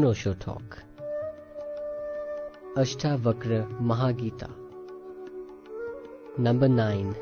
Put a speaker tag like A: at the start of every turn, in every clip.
A: Osho talk. Ashtavakra Mahagita. Number 9.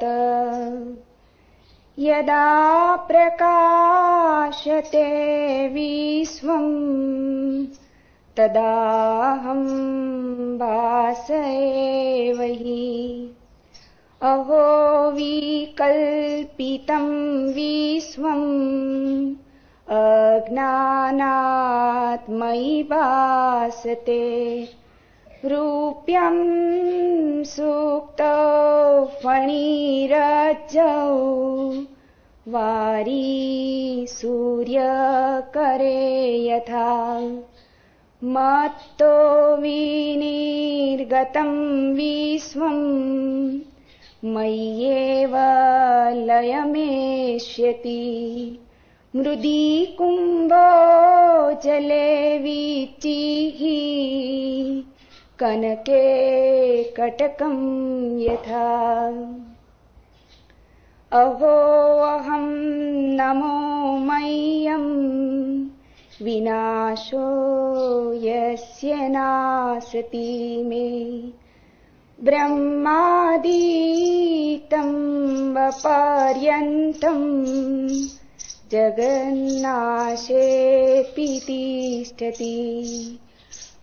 B: तत यदा प्रकाशते विश्वम् तदाहं भास एव हि अहो विकल्पितं विश्वम् अज्ञानात् मयि भासते रूप्यं सूक्तौ फणिरज्जौ वारी सूर्यकरे यथा मत्तो विनिर्गतं विश्वम् मय्येव लयमेष्यति मृदी कुम्भो जले वीचिः कनके कटकं यथा। अहो अहं नमो मह्यम् विनाशो यस्य नासति मे। ब्रह्मादीतं वपर्यन्तम् जगन्नाशेऽपि तिष्ठति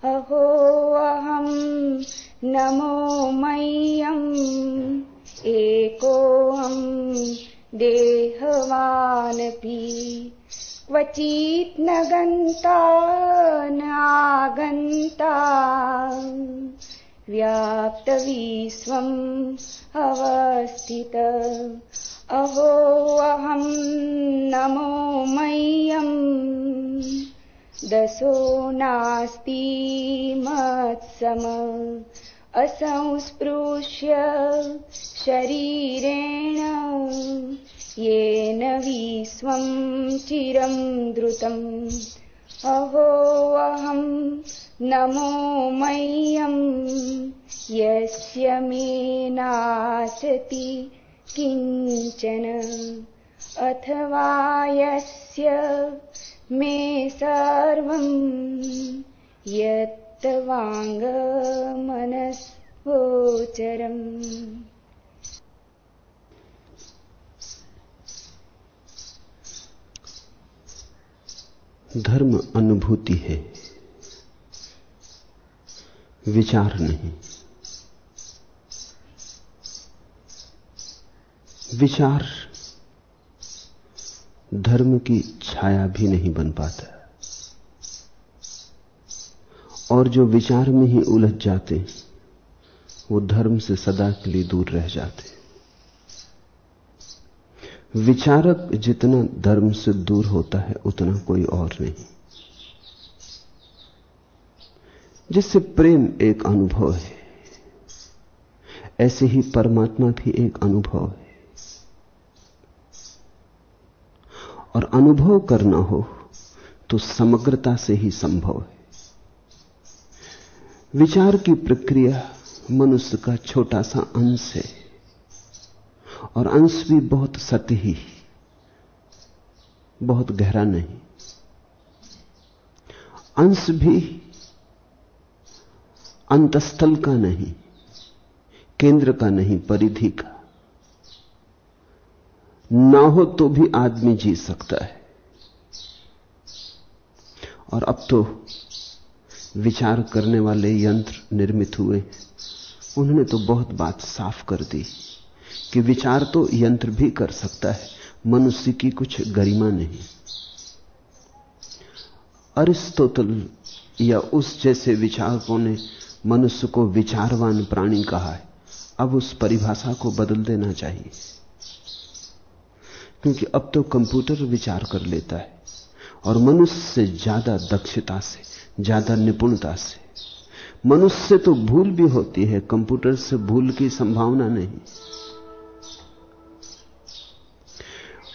B: अहो अहं नमो मह्यम्। एकोऽहं देहवानपि। क्वचित् न गन्ता नागन्ता व्याप्तविश्वम् अवस्थित। अहो अहं नमो मह्यम् दशो नास्ति मत्सम। असंस्पृश्य शरीरेण येन विश्वं चिरं द्रुतम् अहो अहं नमो मह्यम् यस्य मे नासति किञ्चन। अथवा यस्य मे सर्वम् यत्तवाङ्गमनस्गोचरम्
C: धर्म अनुभूति है विचार नहीं। विचार धर्म की छाया भी नहीं बन पाता। और जो विचार में ही उलझ जाते, वो धर्म से सदा के लिए दूर रह जाते। विचारक जितना धर्म से दूर होता है, उतना कोई और नहीं। जिससे प्रेम एक अनुभव है, ऐसे ही परमात्मा भी एक अनुभव है। और अनुभव करना हो तो समग्रता से ही संभव है। विचार की प्रक्रिया मनुष्य का छोटा सा अंश है, और अंश भी बहुत सतही बहुत गहरा नहीं। अंश भी अंतस्थल का नहीं, केंद्र का नहीं, परिधि का। ना हो तो भी आदमी जी सकता है। और अब तो विचार करने वाले यंत्र निर्मित हुए। उन्होंने तो बहुत बात साफ़ कर दी कि विचार तो यंत्र भी कर सकता है, मनुष्य की कुछ गरिमा नहीं। अरिस्टोटल या उस जैसे विचारकों ने मनुष्य को विचारवान प्राणी कहा है, अब उस परिभाषा को बदल देना चाहिए। क्योंकि अब तो कंप्यूटर विचार कर लेता है और मनुष्य से ज़्यादा दक्षता से, ज़्यादा निपुणता से। मनुष्य से तो भूल भी होती है, कंप्यूटर से भूल की संभावना नहीं।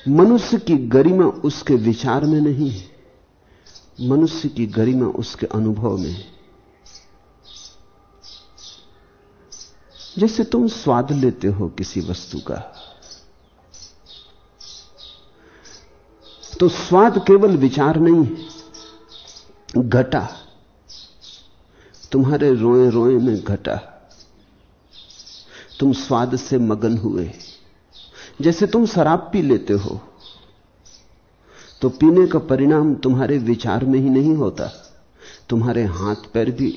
C: मनुष्य की गरिमा उसके विचार में नहीं है, मनुष्य की गरिमा उसके अनुभव में है। जैसे तुम स्वाद लेते हो किसी वस्तु का तो स्वाद केवल विचार नहीं है, घटा। तुम्हारे रोए रोए में घटा। तुम स्वाद से मगन हुए। जैसे तुम शराब पी लेते हो तो पीने का परिणाम तुम्हारे विचार में ही नहीं होता। तुम्हारे हाथ पैर भी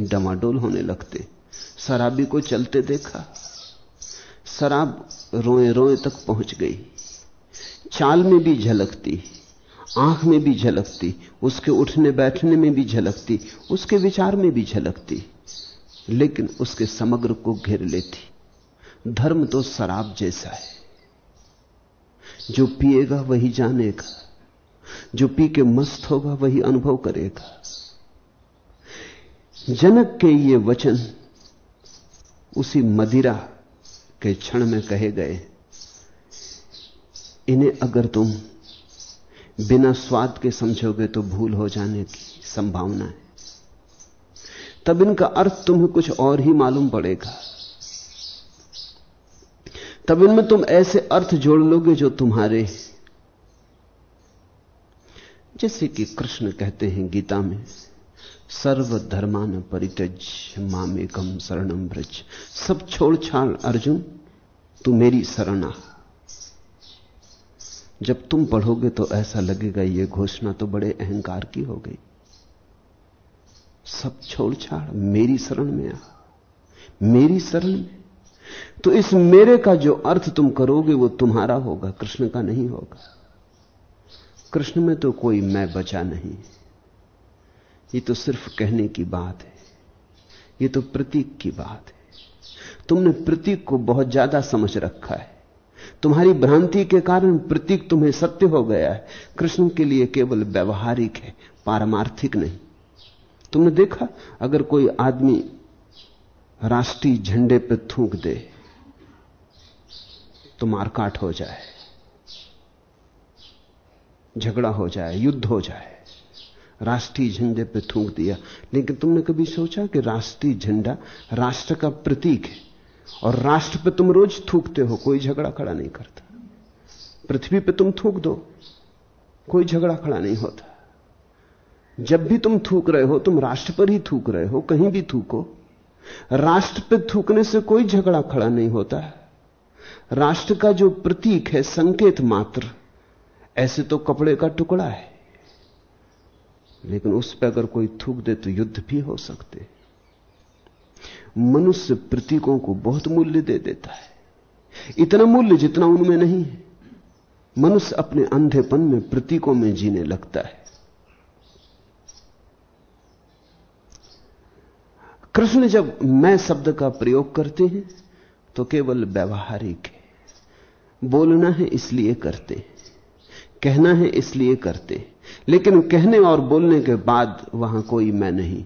C: डमाडोल होने लगते। शराबी को चलते देखा। शराब रोए रोए तक पहुँच गई। चाल में भी झलकती, आँख में भी झलकती, उसके उठने बैठने में भी झलकती, उसके विचार में भी झलकती, लेकिन उसके समग्र को घेर लेती। धर्म तो शराब जैसा है। जो पिएगा वही जानेगा, जो पी के मस्त होगा वही अनुभव करेगा। जनक के ये वचन उसी मदिरा के क्षण में कहे गए इन्हें अगर तुम बिना स्वाद के समझोगे तो भूल हो जाने की संभावना है। तब इनका अर्थ तुम्हें कुछ और ही मालूम पड़ेगा। तब इनमें तुम ऐसे अर्थ जोड़ लोगे जो तुम्हारे जैसे कि कृष्ण कहते हैं गीता में, सर्वधर्मान परित्यज मामेकम शरणम ब्रज सब छोड़ छाड़ अर्जुन, तू मेरी शरणा जब तुम पढ़ोगे तो ऐसा लगेगा ये घोषणा तो बड़े अहंकार की हो गई। सब छोड़ छाड़ मेरी शरण में आ। मेरी शरण में। तो इस मेरे का जो अर्थ तुम करोगे, वो तुम्हारा होगा, कृष्ण का नहीं होगा। कृष्ण में तो कोई मैं बचा नहीं ये तो सिर्फ़ कहने की बात है। ये तो प्रतीक की बात है। तुमने प्रतीक को बहुत ज़्यादा समझ रखा है। तुम्हारी भ्रांति के कारण प्रतीक तुम्हें सत्य हो गया है। कृष्ण के लिए केवल व्यवहारिक है, पारमार्थिक नहीं। तुमने देखा, अगर कोई आदमी राष्ट्रीय झंडे पर थूक दे तो मारकाट हो जाए, झगड़ा हो जाए, युद्ध हो जाए, राष्ट्रीय झंडे पर थूक दिया। लेकिन तुमने कभी सोचा कि राष्ट्रीय झंडा राष्ट्र का प्रतीक है? और राष्ट्र पे तुम रोज थूकते हो, कोई झगड़ा खड़ा नहीं करता। पृथ्वी पे तुम थूक दो, कोई झगड़ा खड़ा नहीं होता। जब भी तुम थूक रहे हो, तुम राष्ट्र पर ही थूक रहे हो, कहीं भी थूको। राष्ट्र पे थूकने से कोई झगड़ा खड़ा नहीं होता। राष्ट्र का जो प्रतीक है, संकेत मात्र, ऐसे तो कपड़े का टुकड़ा है। लेकिन उस पर अगर कोई थूक दे तो युद्ध भी हो सकते मनुष्य प्रतीकों को बहुत मूल्य दे देता है। इतना मूल्य जितना उनमें नहीं है। मनुष्य अपने अंधेपन में प्रतीकों में जीने लगता है। कृष्ण जब मैं शब्द का प्रयोग करते हैं तो केवल व्यवहारिक है। बोलना है इसलिए करते कहना है इसलिए करते लेकिन कहने और बोलने के बाद वहाँ कोई मैं नहीं।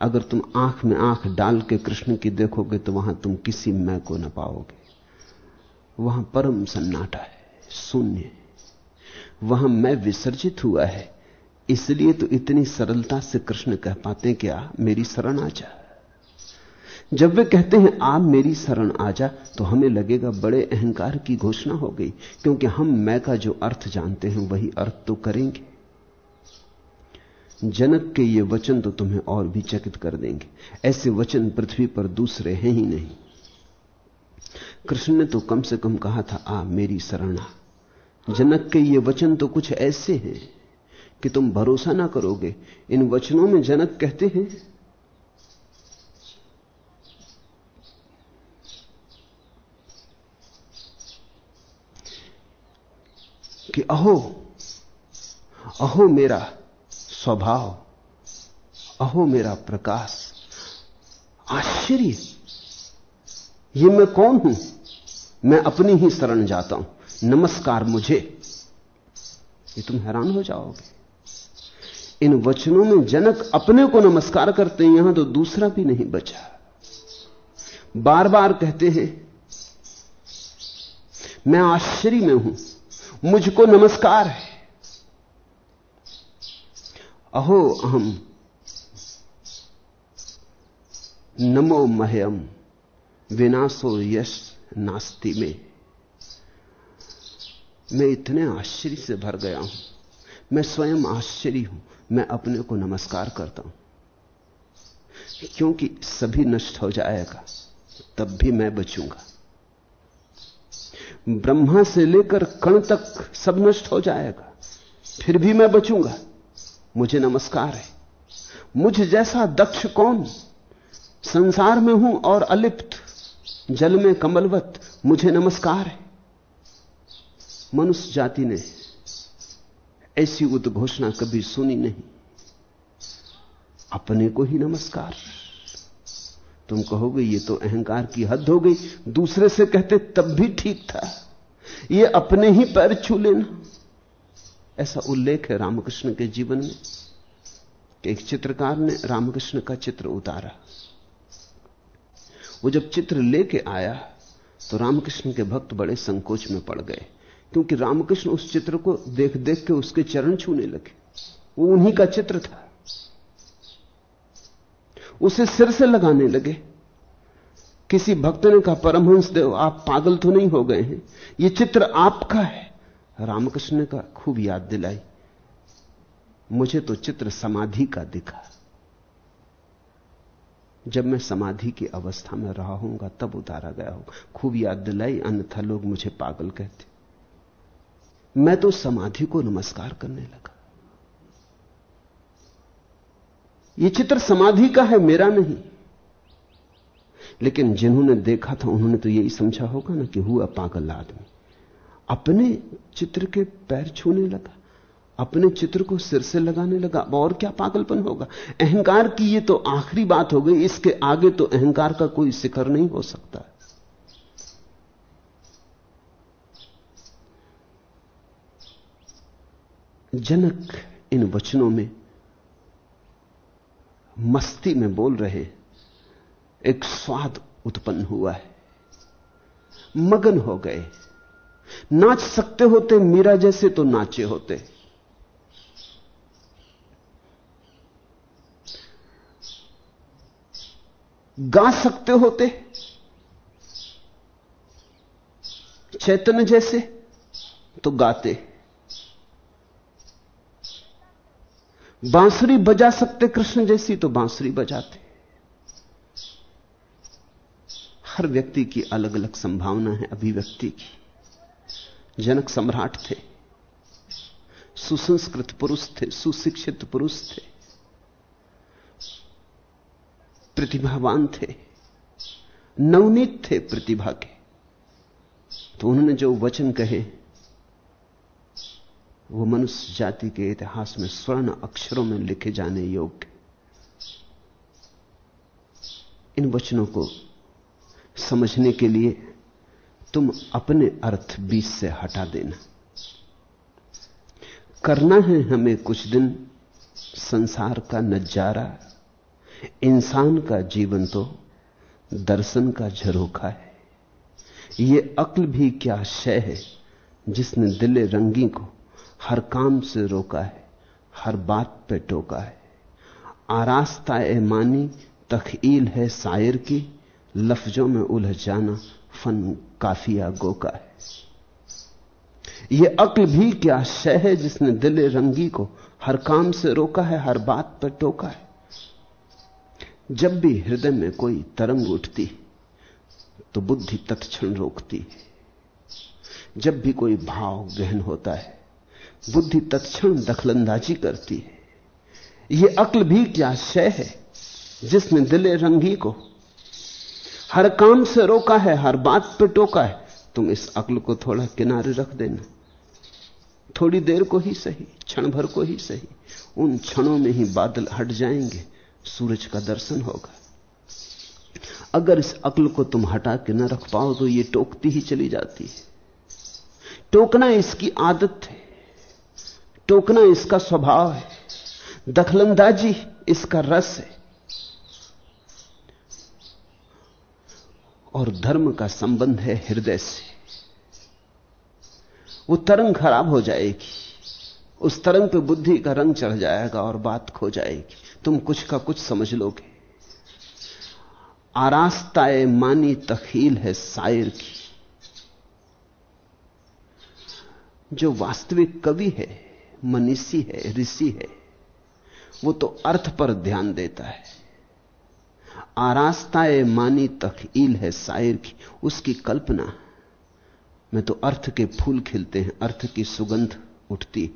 C: अगर तुम आँख में आँख डाल के कृष्ण की देखोगे तो वहाँ तुम किसी मैं को न पाओगे। वहाँ परम सन्नाटा है, शून्य वहाँ मैं विसर्जित हुआ है, इसलिए तो इतनी सरलता से कृष्ण कह पाते क्या मेरी शरण आ जा। जब वे कहते हैं आप मेरी शरण आ जा तो हमें लगेगा बड़े अहंकार की घोषणा हो गई, क्योंकि हम मैं का जो अर्थ जानते हैं, वही अर्थ तो करेंगे। जनक के ये वचन तो तुम्हें और भी चकित कर देंगे। ऐसे वचन पृथ्वी पर दूसरे हैं ही नहीं। कृष्ण ने तो कम से कम कहा था, आ, मेरी शरणा, जनक के ये वचन तो कुछ ऐसे हैं कि तुम भरोसा ना करोगे। इन वचनों में जनक कहते हैं, कि अहो अहो मेरा स्वभाव, अहो मेरा प्रकाश। आश्चर्य। ये मैं कौन हूँ? मैं अपनी ही शरण जाता हूँ। नमस्कार मुझे। ये तुम हैरान हो जाओगे। इन वचनों में जनक अपने को नमस्कार करते हैं, यहाँ तो दूसरा भी नहीं बचा। बार बार कहते हैं, मैं आश्चर्य में हूँ। मुझको नमस्कार है। अहो अहम नमो मह्यम विनाशो यश नास्ति में। मैं इतने आश्चर्य से भर गया हूँ। मैं स्वयं आश्चर्य हूँ। मैं अपने को नमस्कार करता हूँ। क्योंकि सभी नष्ट हो जाएगा, तब भी मैं बचूँगा। ब्रह्मा से लेकर कण तक सब नष्ट हो जाएगा, फिर भी मैं बचूँगा। मुझे नमस्कार है। मुझ जैसा दक्ष कौन? संसार में हूँ और अलिप्त। जल में कमलवत, मुझे नमस्कार है। मनुष्य जाति ने ऐसी उद्घोषणा कभी सुनी नहीं। अपने को ही नमस्कार। तुम कहोगे, ये तो अहंकार की हद हो गई। दूसरे से कहते, तब भी ठीक था। ये अपने ही पैर छू लेना। ऐसा उल्लेख है रामकृष्ण के जीवन में कि एक चित्रकार ने रामकृष्ण का चित्र उतारा। वो जब चित्र लेके आया तो रामकृष्ण के भक्त बड़े संकोच में पड़ गए, क्योंकि रामकृष्ण उस चित्र को देख देख के उसके चरण छूने लगे। वो उन्हीं का चित्र था। उसे सिर से लगाने लगे। किसी भक्त ने कहा परमहंस देव आप पागल तो नहीं हो गए हैं। ये चित्र आपका है। रामकृष्ण कहा खूब याद दिलाई। मुझे तो चित्र समाधि का दिखा। जब मैं समाधि की अवस्था में रहा हूँगा तब उतारा गया हूँ खूब याद दिलाई, अन्यथा लोग मुझे पागल कहते। मैं तो समाधि को नमस्कार करने लगा। यह चित्र समाधि का है, मेरा नहीं। लेकिन जिन्होंने देखा था, उन्होंने तो यही समझा होगा ना कि हुआ पागल आदमी। अपने चित्र के पैर छूने लगा, अपने चित्र को सिर से लगाने लगा और क्या पागलपन होगा? अहंकार की ये तो आखिरी बात हो गई, इसके आगे तो अहंकार का कोई शिखर नहीं हो सकता। जनक इन वचनों में मस्ती में बोल रहे, एक स्वाद उत्पन्न हुआ है, मगन हो गए। नाच सकते होते, मीरा जैसे तो नाचे होते। गा सकते होते, चैतन्य जैसे तो गाते। बांसुरी बजा सकते, कृष्ण जैसी तो बांसुरी बजाते। हर व्यक्ति की अलग अलग संभावना है, अभिव्यक्ति की। जनक सम्राट थे। सुसंस्कृत पुरुष थे, सुशिक्षित पुरुष थे। प्रतिभावान थे। नवनीत थे प्रतिभा के। तो उन्होंने जो वचन कहे, वो मनुष्य जाति के इतिहास में स्वर्ण अक्षरों में लिखे जाने योग्य। इन वचनों को समझने के लिए तुम अपने अर्थ बीच से हटा देना। करना है हमें कुछ दिन संसार का नज़ारा, इंसान का जीवन तो दर्शन का झरोखा है। ये अक्ल भी क्या शय है जिसने दिले रंगी को हर काम से रोका है, हर बात पे टोका है। आरास्ता ए मानी तखील है शायर की, लफ्जों में उलझ जाना फन काफिया गोका है। यह अक्ल भी क्या शय है जिसने दिले रंगी को हर काम से रोका है, हर बात पर टोका है? जब भी हृदय में कोई तरंग उठती तो बुद्धि तत्क्षण रोकती है। जब भी कोई भाव गहन होता है, बुद्धि तत्क्षण दखलंदाजी करती है। यह अक्ल भी क्या शय है जिसने दिले रंगी को हर काम से रोका है, हर बात पे टोका है। तुम इस अक्ल को थोड़ा किनारे रख देना। थोड़ी देर को ही सही, क्षण भर को ही सही। उन क्षणों में ही बादल हट जाएँगे, सूरज का दर्शन होगा। अगर इस अक्ल को तुम हटा के न रख पाओ तो ये टोकती ही चली जाती है। टोकना इसकी आदत है। टोकना इसका स्वभाव है। दखलंदाजी इसका रस है। और धर्म का संबंध है हृदय से। वो तरंग खराब हो जाएगी। उस तरंग पे बुद्धि का रंग चढ़ जाएगा और बात खो जाएगी। तुम कुछ का कुछ समझ लोगे। आरास्ताए मानी तखील है शायर की। जो वास्तविक कवि है, मनीषी है, ऋषि है, वो तो अर्थ पर ध्यान देता है। आरास्ताए मानी तखील है शायर की, उसकी कल्पना। में तो अर्थ के फूल खिलते हैं, अर्थ की सुगंध उठती।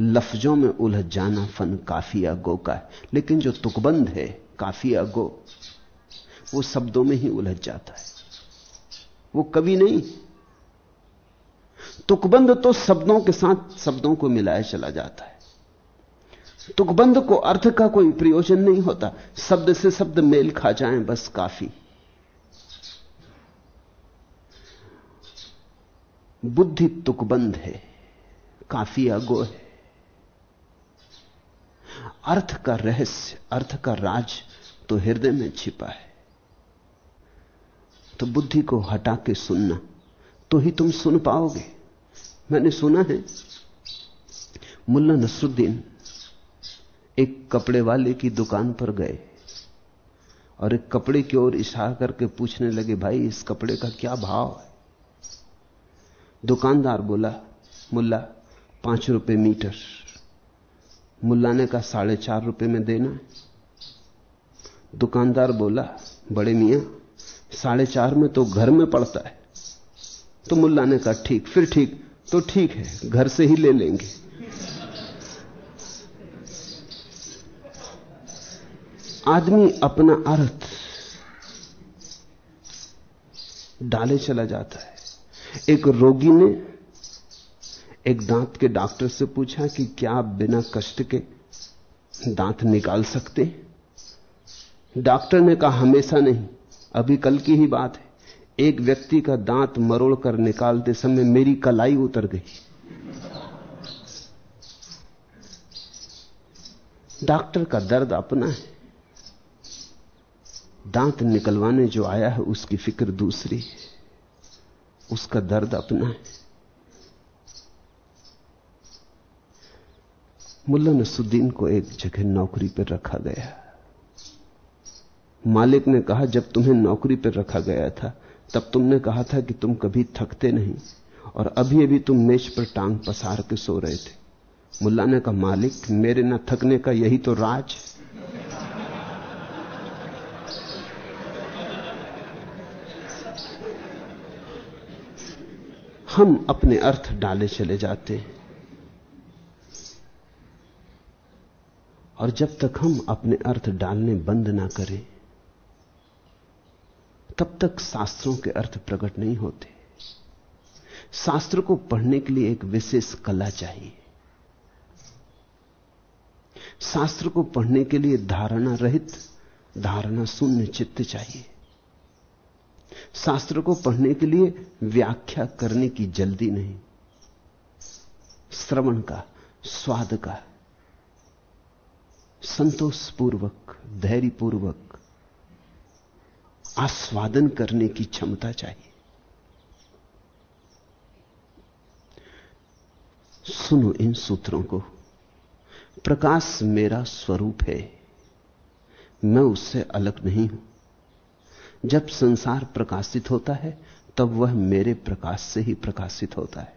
C: लफ्जों में उलझ जाना फन काफिया गो का है, लेकिन जो तुकबंद है, काफिया गो, वो शब्दों में ही उलझ जाता है। वो कभी नहीं। तुकबंद तो शब्दों के साथ शब्दों को मिलाया चला जाता है। तुकबंद को अर्थ का कोई प्रयोजन नहीं होता। शब्द से शब्द मेल खा जाएँ बस काफ़ी। बुद्धि तुकबंद है, काफ़ी अगो है। अर्थ का रहस्य, अर्थ का राज तो हृदय में छिपा है। तो बुद्धि को हटा के सुनना तो ही तुम सुन पाओगे। मैंने सुना है, मुल्ला नसरुद्दीन एक कपड़े वाले की दुकान पर गए और एक कपड़े की ओर इशारा करके पूछने लगे, भाई, इस कपड़े का क्या भाव है? दुकानदार बोला, मुल्ला, पाँच रुपए मीटर। मुल्ला ने कहा, साढ़े चार रुपए में देना दुकानदार बोला, बड़े मियाँ, साढ़े चार में तो घर में पड़ता है। तो मुल्ला ने कहा, ठीक, फिर ठीक तो ठीक है, घर से ही ले लेंगे। आदमी अपना अर्थ डाले चला जाता है। एक रोगी ने एक दांत के डॉक्टर से पूछा कि क्या आप बिना कष्ट के दांत निकाल सकते? डॉक्टर ने कहा, हमेशा नहीं, अभी कल की ही बात है। एक व्यक्ति का दांत मरोड़ कर निकालते समय मेरी कलाई उतर गई। डॉक्टर का दर्द अपना है। दांत निकलवाने जो आया है, उसकी फ़िक्र दूसरी है। उसका दर्द अपना है। मुल्ला नसुद्दीन को एक जगह नौकरी पर रखा गया। मालिक ने कहा, जब तुम्हें नौकरी पर रखा गया था, तब तुमने कहा था कि तुम कभी थकते नहीं, और अभी अभी तुम मेज पर टांग पसार के सो रहे थे। मुल्ला ने कहा, मालिक, मेरे न थकने का यही तो राज हम अपने अर्थ डाले चले जाते हैं। और जब तक हम अपने अर्थ डालने बंद ना करें, तब तक शास्त्रों के अर्थ प्रकट नहीं होते। शास्त्र को पढ़ने के लिए एक विशेष कला चाहिए। शास्त्र को पढ़ने के लिए धारणा रहित, धारणा शून्य चित्त चाहिए। शास्त्र को पढ़ने के लिए व्याख्या करने की जल्दी नहीं। श्रवण का, स्वाद का, संतोषपूर्वक, धैर्यपूर्वक आस्वादन करने की क्षमता चाहिए। सुनो इन सूत्रों को। प्रकाश मेरा स्वरूप है, मैं उससे अलग नहीं हूँ। जब संसार प्रकाशित होता है, तब वह मेरे प्रकाश से ही प्रकाशित होता है।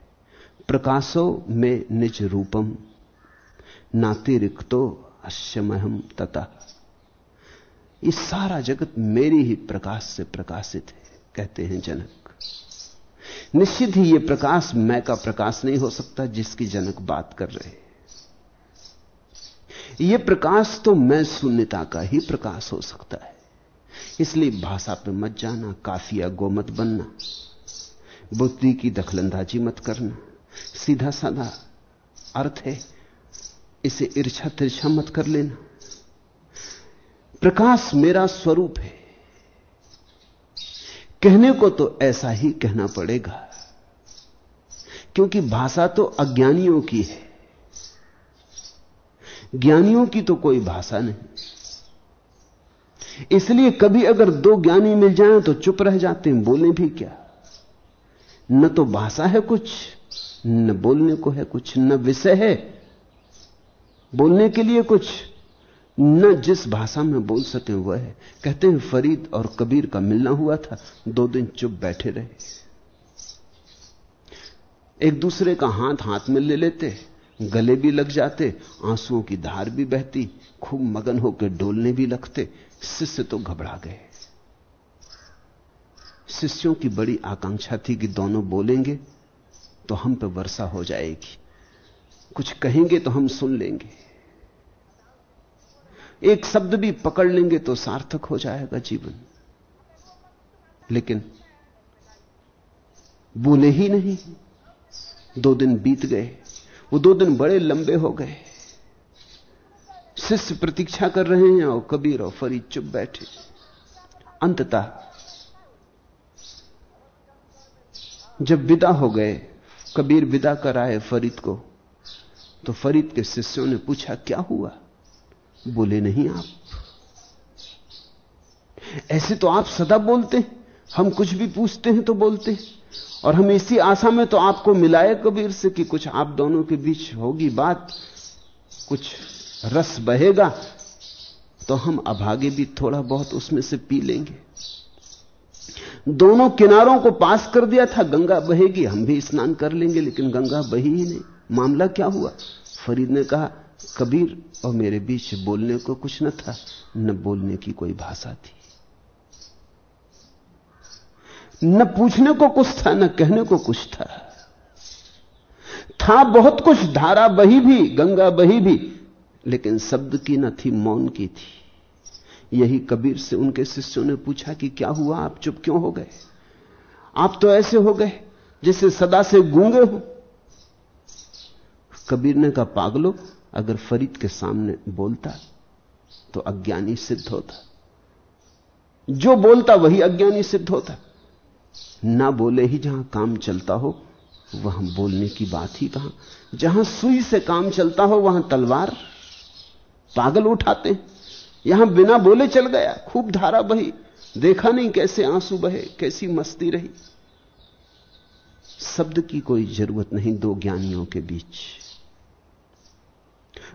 C: प्रकाशो में निज रूपम नातिरिक्तो अश्यमहम तथा ये सारा जगत मेरी ही प्रकाश से प्रकाशित है, कहते हैं जनक। निश्चित ही यह प्रकाश मैं का प्रकाश नहीं हो सकता जिसकी जनक बात कर रहे हैं। यह प्रकाश तो मैं शून्यता का ही प्रकाश हो सकता है। इसलिए भाषा पे मत जाना काफिया गोमत बनना। बुद्धि की दखलंदाजी मत करना। सीधा साधा अर्थ है, इसे ईर्षा तिरछा मत कर लेना। प्रकाश मेरा स्वरूप है। कहने को तो ऐसा ही कहना पड़ेगा, क्योंकि भाषा तो अज्ञानियों की है। ज्ञानियों की तो कोई भाषा नहीं। इसलिए कभी अगर दो ज्ञानी मिल जाएँ तो चुप रह जाते हैं, बोले भी क्या? न तो भाषा है कुछ, न बोलने को है कुछ, न विषय है बोलने के लिए कुछ, न जिस भाषा में बोल सके वह है। कहते हैं, फरीद और कबीर का मिलना हुआ था, दो दिन चुप बैठे रहे। एक दूसरे का हाथ हाथ में ले लेते, गले भी लग जाते, आंसुओं की धार भी बहती, खूब मगन होकर डोलने भी लगते शिष्य तो घबरा गए। शिष्यों की बड़ी आकांक्षा थी कि दोनों बोलेंगे तो हम पे वर्षा हो जाएगी। कुछ कहेंगे तो हम सुन लेंगे। एक शब्द भी पकड़ लेंगे तो सार्थक हो जाएगा जीवन। लेकिन बोले ही नहीं। दो दिन बीत गए। वो दो दिन बड़े लंबे हो गए। शिष्य प्रतीक्षा कर रहे हैं और कबीर और फरीद चुप बैठे। अंततः, जब विदा हो गए, कबीर विदा कराए फरीद को तो फरीद के शिष्यों ने पूछा, क्या हुआ? बोले, नहीं आप। ऐसे तो आप सदा बोलते हम कुछ भी पूछते हैं तो बोलते और हम इसी आशा में तो आपको मिलाए कबीर से कि कुछ आप दोनों के बीच होगी बात, कुछ रस बहेगा तो हम अभागे भी थोड़ा बहुत उसमें से पी लेंगे। दोनों किनारों को पास कर दिया था, गंगा बहेगी, हम भी स्नान कर लेंगे, लेकिन गंगा बही ही नहीं। मामला क्या हुआ? फरीद ने कहा, कबीर, और मेरे बीच बोलने को कुछ न था, न बोलने की कोई भाषा थी। न पूछने को कुछ था, न कहने को कुछ था। था बहुत कुछ, धारा बही भी, गंगा बही भी लेकिन शब्द की न थी, मौन की थी। यही कबीर से उनके शिष्यों ने पूछा कि क्या हुआ? आप चुप क्यों हो गए? आप तो ऐसे हो गए जैसे सदा से गूँगे हो। कबीर ने कहा, पागलो, अगर फरीद के सामने बोलता तो अज्ञानी सिद्ध होता। जो बोलता वही अज्ञानी सिद्ध होता। ना बोले ही जहाँ काम चलता हो, वहाँ बोलने की बात ही कहाँ। जहाँ सुई से काम चलता हो, वहाँ तलवार पागल उठाते हैं। यहाँ बिना बोले चल गया, खूब धारा बही। देखा नहीं कैसे आँसू बहे, कैसी मस्ती रही। शब्द की कोई ज़रूरत नहीं दो ज्ञानियों के बीच।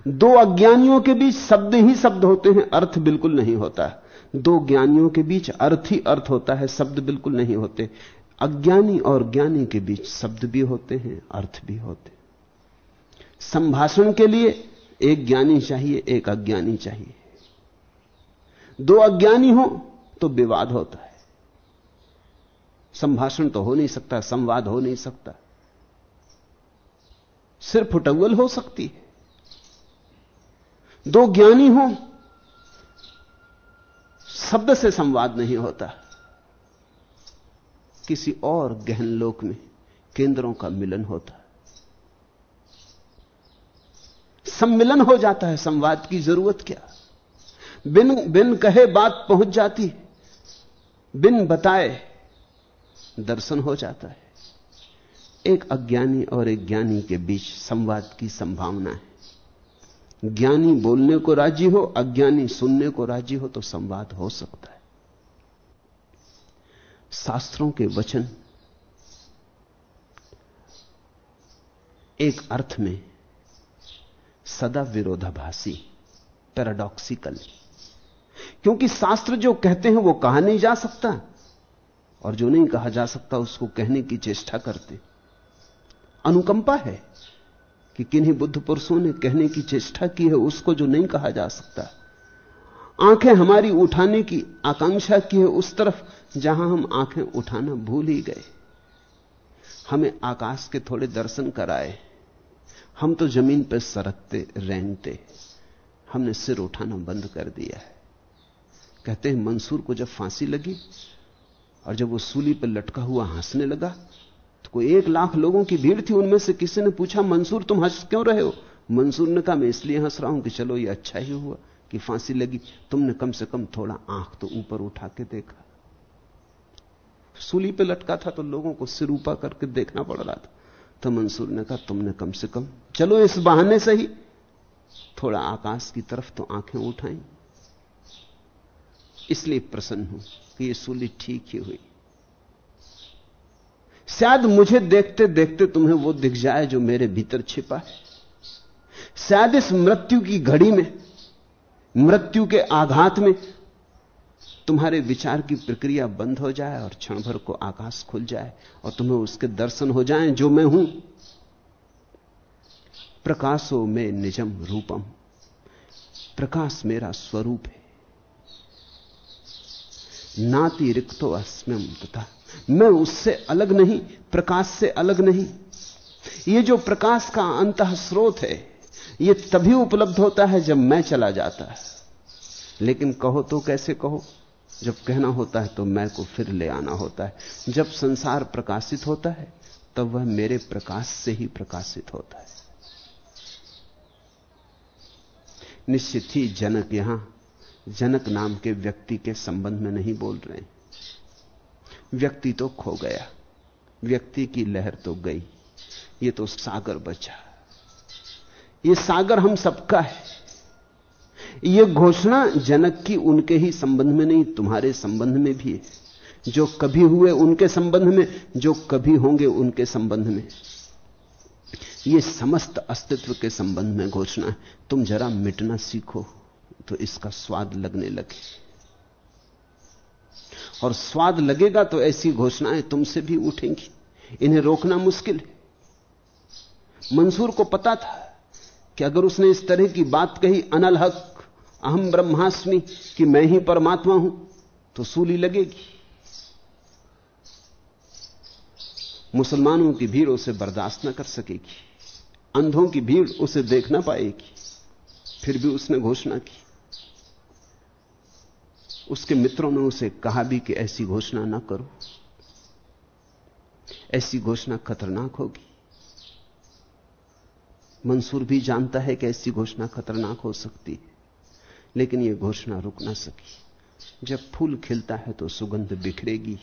C: दो अज्ञानियों के बीच शब्द ही शब्द होते हैं, अर्थ बिल्कुल नहीं होता। दो ज्ञानियों के बीच अर्थ ही अर्थ होता है, शब्द बिल्कुल नहीं होते। अज्ञानी और ज्ञानी के बीच शब्द भी होते हैं, अर्थ भी होते संभाषण के लिए एक ज्ञानी चाहिए, एक अज्ञानी चाहिए। दो अज्ञानी हो तो विवाद होता है। संभाषण तो हो नहीं सकता, संवाद हो नहीं सकता। सिर्फ़ फुटवल हो सकती है। दो ज्ञानी हो, शब्द से संवाद नहीं होता। किसी और गहन लोक में केंद्रों का मिलन होता। सम्मिलन हो जाता है, संवाद की ज़रूरत क्या? बिन बिन कहे बात पहुँच जाती बिन बताए दर्शन हो जाता है। एक अज्ञानी और एक ज्ञानी के बीच संवाद की संभावना है। ज्ञानी बोलने को राज़ी हो, अज्ञानी सुनने को राज़ी हो तो संवाद हो सकता है। शास्त्रों के वचन एक अर्थ में सदा विरोधाभासी पैराडॉक्सिकल क्योंकि शास्त्र जो कहते हैं वो कहा नहीं जा सकता, और जो नहीं कहा जा सकता उसको कहने की चेष्टा करते। अनुकंपा है कि किन्हीं बुद्ध पुरुषों ने कहने की चेष्टा की है, उसको जो नहीं कहा जा सकता। आँखें हमारी उठाने की आकांक्षा की है, उस तरफ़ जहाँ हम आँखें उठाना भूल ही गए। हमें आकाश के थोड़े दर्शन कराए। हम तो ज़मीन पर सरकते रेंगते हमने सिर उठाना बंद कर दिया है। कहते हैं, मंसूर को जब फांसी लगी और जब वो सूली पर लटका हुआ हंसने लगा तो कोई एक लाख लोगों की भीड़ थी, उनमें से किसी ने पूछा, मंसूर तुम हंस क्यों रहे हो? मंसूर ने कहा, मैं इसलिए हंस रहा हूँ कि चलो ये अच्छा ही हुआ कि फांसी लगी। तुमने कम से कम थोड़ा आँख तो ऊपर उठा के देखा। सूली पे लटका था तो लोगों को सिर ऊपर करके देखना पड़ रहा था। तो मंसूर ने कहा, तुमने कम से कम, चलो इस बहाने से ही। थोड़ा आकाश की तरफ़ तो आँखें उठाई। इसलिए प्रसन्न हूँ कि यह सूली ठीक ही हुई। शायद मुझे देखते देखते तुम्हें वो दिख जाए जो मेरे भीतर छिपा है। शायद इस मृत्यु की घड़ी में, मृत्यु के आघात में तुम्हारे विचार की प्रक्रिया बंद हो जाए और क्षण भर को आकाश खुल जाए और तुम्हें उसके दर्शन हो जाएँ जो मैं हूँ। प्रकाशो में निजम रूपम। प्रकाश मेरा स्वरूप है। नाति रिक्तो अस्म्यम तथा। मैं उससे अलग नहीं, प्रकाश से अलग नहीं। यह जो प्रकाश का अंत स्रोत है यह तभी उपलब्ध होता है जब मैं चला जाता। है लेकिन कहो तो कैसे कहो? जब कहना होता है तो मैं को फिर ले आना होता है। जब संसार प्रकाशित होता है, तब वह मेरे प्रकाश से ही प्रकाशित होता है। निश्चित ही जनक यहाँ, जनक नाम के व्यक्ति के संबंध में नहीं बोल रहे। व्यक्ति तो खो गया, व्यक्ति की लहर तो गई, ये तो सागर बचा। ये सागर हम सबका है। ये घोषणा जनक की उनके ही संबंध में नहीं, तुम्हारे संबंध में भी है। जो कभी हुए उनके संबंध में, जो कभी होंगे उनके संबंध में। ये समस्त अस्तित्व के संबंध में घोषणा है। तुम जरा मिटना सीखो तो इसका स्वाद लगने लगे। और स्वाद लगेगा तो ऐसी घोषणाएँ तुमसे भी उठेंगी। इन्हें रोकना मुश्किल है। मंसूर को पता था कि अगर उसने इस तरह की बात कही, अनल हक अहम ब्रह्मास्मि कि मैं ही परमात्मा हूँ तो सूली लगेगी। मुसलमानों की भीड़ उसे बर्दाश्त न कर सकेगी, अंधों की भीड़ उसे देख ना पाएगी, फिर भी उसने घोषणा की। उसके मित्रों ने उसे कहा भी कि ऐसी घोषणा ना करो, ऐसी घोषणा खतरनाक होगी। मंसूर भी जानता है कि ऐसी घोषणा खतरनाक हो सकती है। लेकिन यह घोषणा रुक ना सकी। जब फूल खिलता है तो सुगंध बिखरेगी।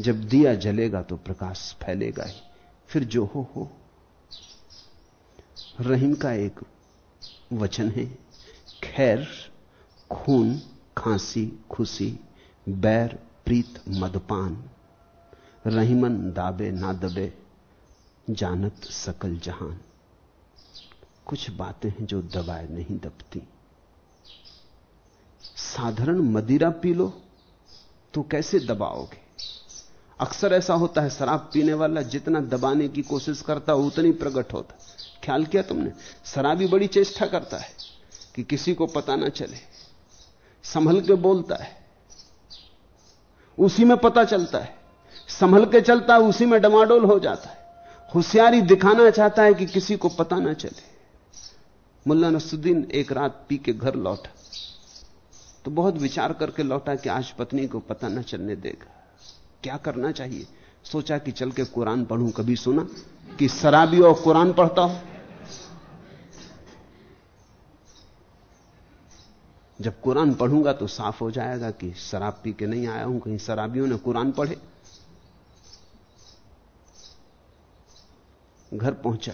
C: जब दिया जलेगा तो प्रकाश फैलेगा ही। फिर जो हो हो। रहीम का एक वचन है, खैर, खून, खांसी, खुशी, बैर, प्रीत, मदपान। रहीमन दाबे ना दबे, जानत सकल जहान। कुछ बातें हैं जो दबाए नहीं दबती। साधारण मदिरा पी लो तो कैसे दबाओगे? अक्सर ऐसा होता है, शराब पीने वाला जितना दबाने की कोशिश करता, उतनी प्रकट होता ख्याल किया तुमने? शराबी बड़ी चेष्टा करता है कि किसी को पता ना चले। संभल के बोलता है, उसी में पता चलता है। संभल के चलता है उसी में डमाडोल हो जाता है। होशियारी दिखाना चाहता है कि किसी को पता ना चले। मुल्ला नसुद्दीन एक रात पी के घर लौटा। तो बहुत विचार करके लौटा कि आज पत्नी को पता न चलने देगा। क्या करना चाहिए? सोचा कि चल के कुरान पढ़ूं, कभी सुना कि शराबी और कुरान पढ़ता हो? जब कुरान पढ़ूँगा तो साफ़ हो जाएगा कि शराब पी के नहीं आया हूँ, कहीं शराबियों ने कुरान पढ़े। घर पहुँचा,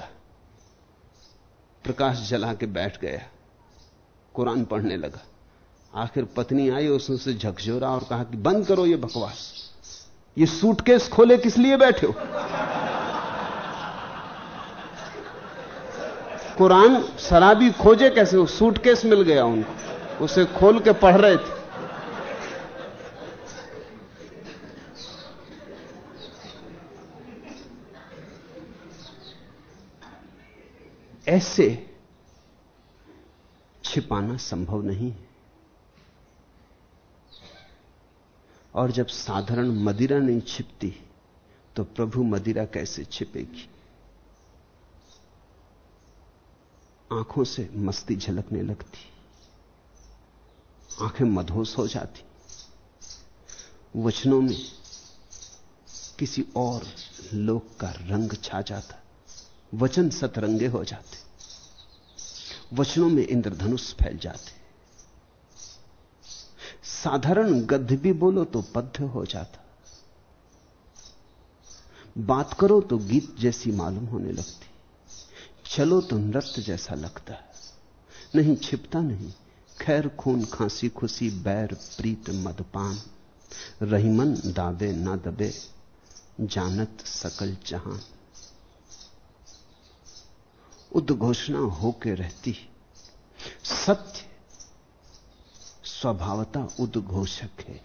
C: प्रकाश जला के बैठ गया, कुरान पढ़ने लगा। आखिर पत्नी आई, उसने उसे झकझोरा और कहा कि बंद करो ये बकवास। ये सूटकेस खोले किस लिए बैठे हो? कुरान शराबी खोजे कैसे हो? सूटकेस मिल गया उनको। उसे खोल के पढ़ रहे थे। ऐसे छिपाना संभव नहीं है। और जब साधारण मदिरा नहीं छिपती तो प्रभु मदिरा कैसे छिपेगी? आँखों से मस्ती झलकने लगती, आँखें मधोस हो जाती। वचनों में किसी और लोक का रंग छा जाता, वचन सतरंगे हो जाते। वचनों में इंद्रधनुष फैल जाते। साधारण गद्य भी बोलो तो पद्य हो जाता। बात करो तो गीत जैसी मालूम होने लगती। चलो तो नृत्य जैसा लगता। है नहीं छिपता नहीं। खैर खून, खांसी, खुशी, बैर, प्रीत, मदपान। रहीमन दाबे ना दबे। जानत, सकल, जहान। उद्घोषणा होके रहती। सत्य स्वभावता उद्घोषक है।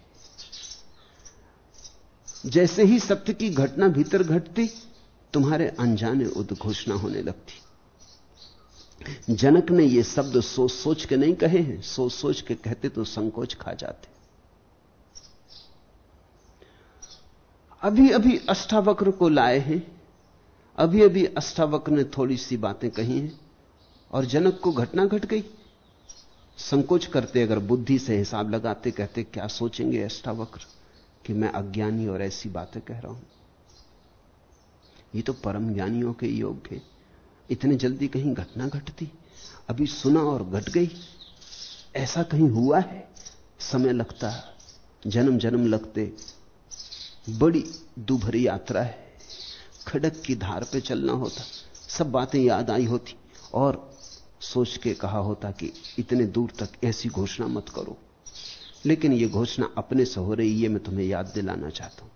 C: जैसे ही सत्य की घटना भीतर घटती, तुम्हारे अनजाने उद्घोषणा होने लगती। जनक ने ये शब्द सोच सोच के नहीं कहे हैं सोच सोच के कहते तो संकोच खा जाते। अभी अभी अष्टावक्र को लाए हैं अभी अभी अष्टावक्र ने थोड़ी सी बातें कही हैं, और जनक को घटना घट गई। संकोच करते, अगर बुद्धि से हिसाब लगाते, कहते, क्या सोचेंगे अष्टावक्र कि मैं अज्ञानी और ऐसी बातें कह रहा हूँ? ये तो परम ज्ञानियों के योग है। इतने जल्दी कहीं घटना घटती, अभी सुना और घट गई। ऐसा कहीं हुआ है? समय लगता जन्म जन्म लगते। बड़ी दुभरी यात्रा है। खड़क की धार पे चलना होता, सब बातें याद आई होती, और सोच के कहा होता कि इतने दूर तक ऐसी घोषणा मत करो। लेकिन यह घोषणा अपने से हो रही है मैं तुम्हें याद दिलाना चाहता हूँ।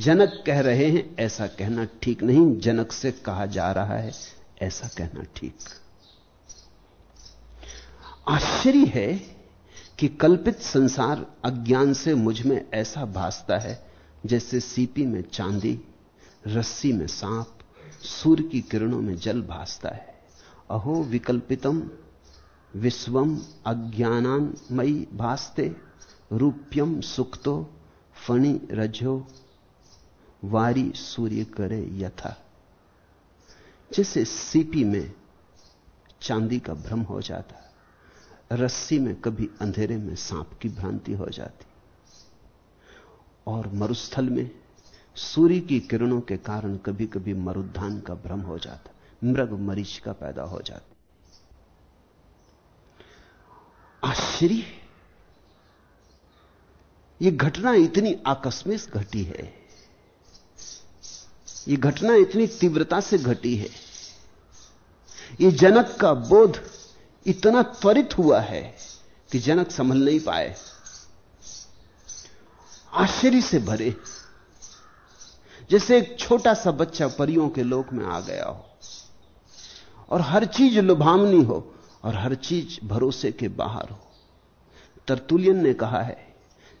C: जनक कह रहे हैं, ऐसा कहना ठीक नहीं, जनक से कहा जा रहा है, ऐसा कहना ठीक। आश्चर्य है कि कल्पित संसार अज्ञान से मुझमें ऐसा भासता है, जैसे सीपी में चांदी, रस्सी में सांप, सूर्य की किरणों में जल भासता है। अहो विकल्पितम विश्वम अज्ञानान्मयी भासते, रूप्यम सुक्तो, फणि रजो, वारी सूर्य करे यथा। जैसे सीपी में चांदी का भ्रम हो जाता, रस्सी में कभी अंधेरे में सांप की भ्रांति हो जाती, और मरुस्थल में सूर्य की किरणों के कारण कभी कभी मरुद्धान का भ्रम हो जाता। मृग मरीच का पैदा हो जाती आश्चर्य! ये घटना इतनी आकस्मिक घटी है। ये घटना इतनी तीव्रता से घटी है। ये जनक का बोध इतना त्वरित हुआ है कि जनक संभल नहीं पाए। आश्चर्य से भरे। जैसे एक छोटा सा बच्चा परियों के लोक में आ गया हो। और हर चीज़ लुभावनी हो और हर चीज़ भरोसे के बाहर हो। तरतुलियन ने कहा है,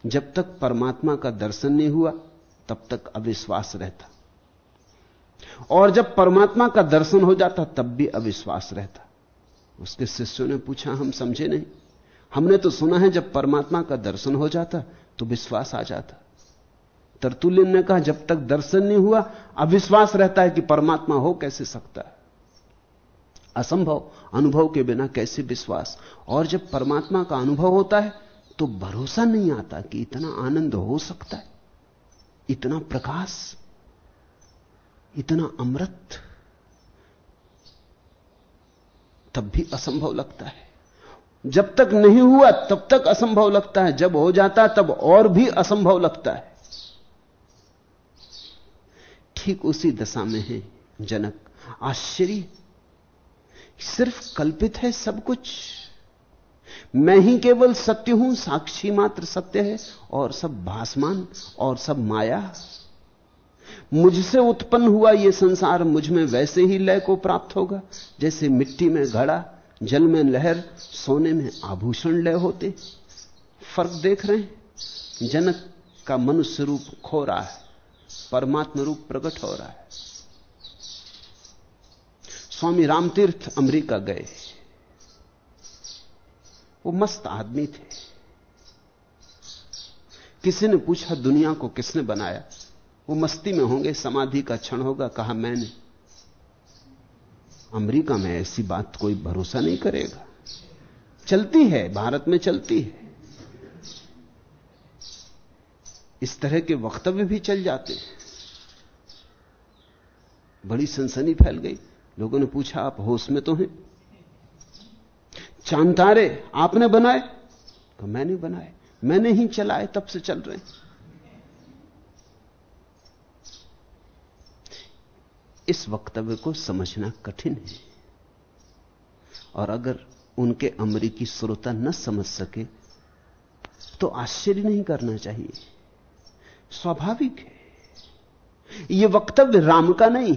C: जब तक परमात्मा का दर्शन नहीं हुआ, तब तक अविश्वास रहता। और जब परमात्मा का दर्शन हो जाता, तब भी अविश्वास रहता। उसके शिष्यों ने पूछा, हम समझे नहीं। हमने तो सुना है, जब परमात्मा का दर्शन हो जाता तो विश्वास आ जाता। तरतुल्यन ने कहा, जब तक दर्शन नहीं हुआ, अविश्वास रहता है कि परमात्मा हो कैसे सकता है। असंभव अनुभव के बिना कैसे विश्वास? और जब परमात्मा का अनुभव होता है तो भरोसा नहीं आता कि इतना आनंद हो सकता है। इतना प्रकाश, इतना अमृत, तब भी असंभव लगता है। जब तक नहीं हुआ, तब तक असंभव लगता है। जब हो जाता, तब और भी असंभव लगता है। ठीक उसी दशा में है, जनक। आश्चर्य सिर्फ़ कल्पित है सब कुछ। मैं ही केवल सत्य हूँ, साक्षी मात्र सत्य है, और सब भासमान, और सब माया। मुझसे उत्पन्न हुआ यह संसार मुझमें वैसे ही लय को प्राप्त होगा, जैसे मिट्टी में घड़ा, जल में लहर, सोने में आभूषण लय होते। फ़र्क देख रहे हैं? जनक का मनुष्य रूप खो रहा है, परमात्मा रूप प्रकट हो रहा है। स्वामी रामतीर्थ अमेरिका गए वो मस्त आदमी थे। किसी ने पूछा, दुनिया को किसने बनाया? वो मस्ती में होंगे, समाधि का क्षण होगा। कहा, मैंने। अमेरिका में ऐसी बात कोई भरोसा नहीं करेगा। चलती है, भारत में चलती है। इस तरह के वक्तव्य भी चल जाते हैं। बड़ी सनसनी फैल गई। लोगों ने पूछा, आप होश में तो हैं? चाँद तारे आपने बनाए? तो मैंने बनाए। मैंने ही चलाए, तब से चल रहे इस वक्तव्य को समझना कठिन है। और अगर उनके अमरीकी श्रोता न समझ सके तो आश्चर्य नहीं करना चाहिए। स्वाभाविक है। यह वक्तव्य राम का नहीं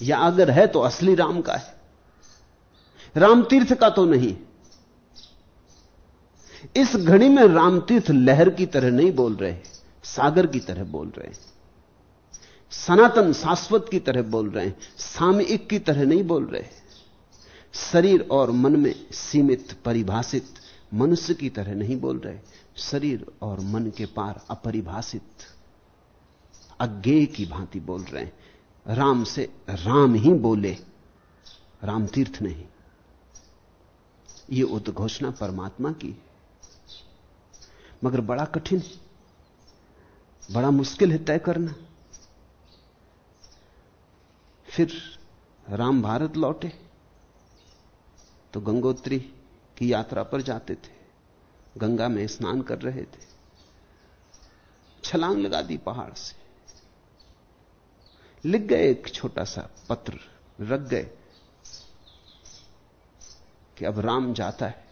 C: या अगर है तो असली राम का है। रामतीर्थ का तो नहीं। इस घड़ी में रामतीर्थ लहर की तरह नहीं बोल रहे, सागर की तरह बोल रहे, सनातन शाश्वत की तरह बोल रहे हैं सामयिक की तरह नहीं बोल रहे। शरीर और मन में सीमित, परिभाषित, मनुष्य की तरह नहीं बोल रहे। शरीर और मन के पार अपरिभाषित, अज्ञेय की भांति बोल रहे। हैं राम से राम ही बोले, राम तीर्थ नहीं। यह उद्घोषणा परमात्मा की है। मगर बड़ा कठिन, बड़ा मुश्किल है तय करना। फिर राम भारत लौटे तो गंगोत्री की यात्रा पर जाते थे, गंगा में स्नान कर रहे थे। छलांग लगा दी पहाड़ से। लिख गए एक छोटा सा पत्र, रख गए कि अब राम जाता है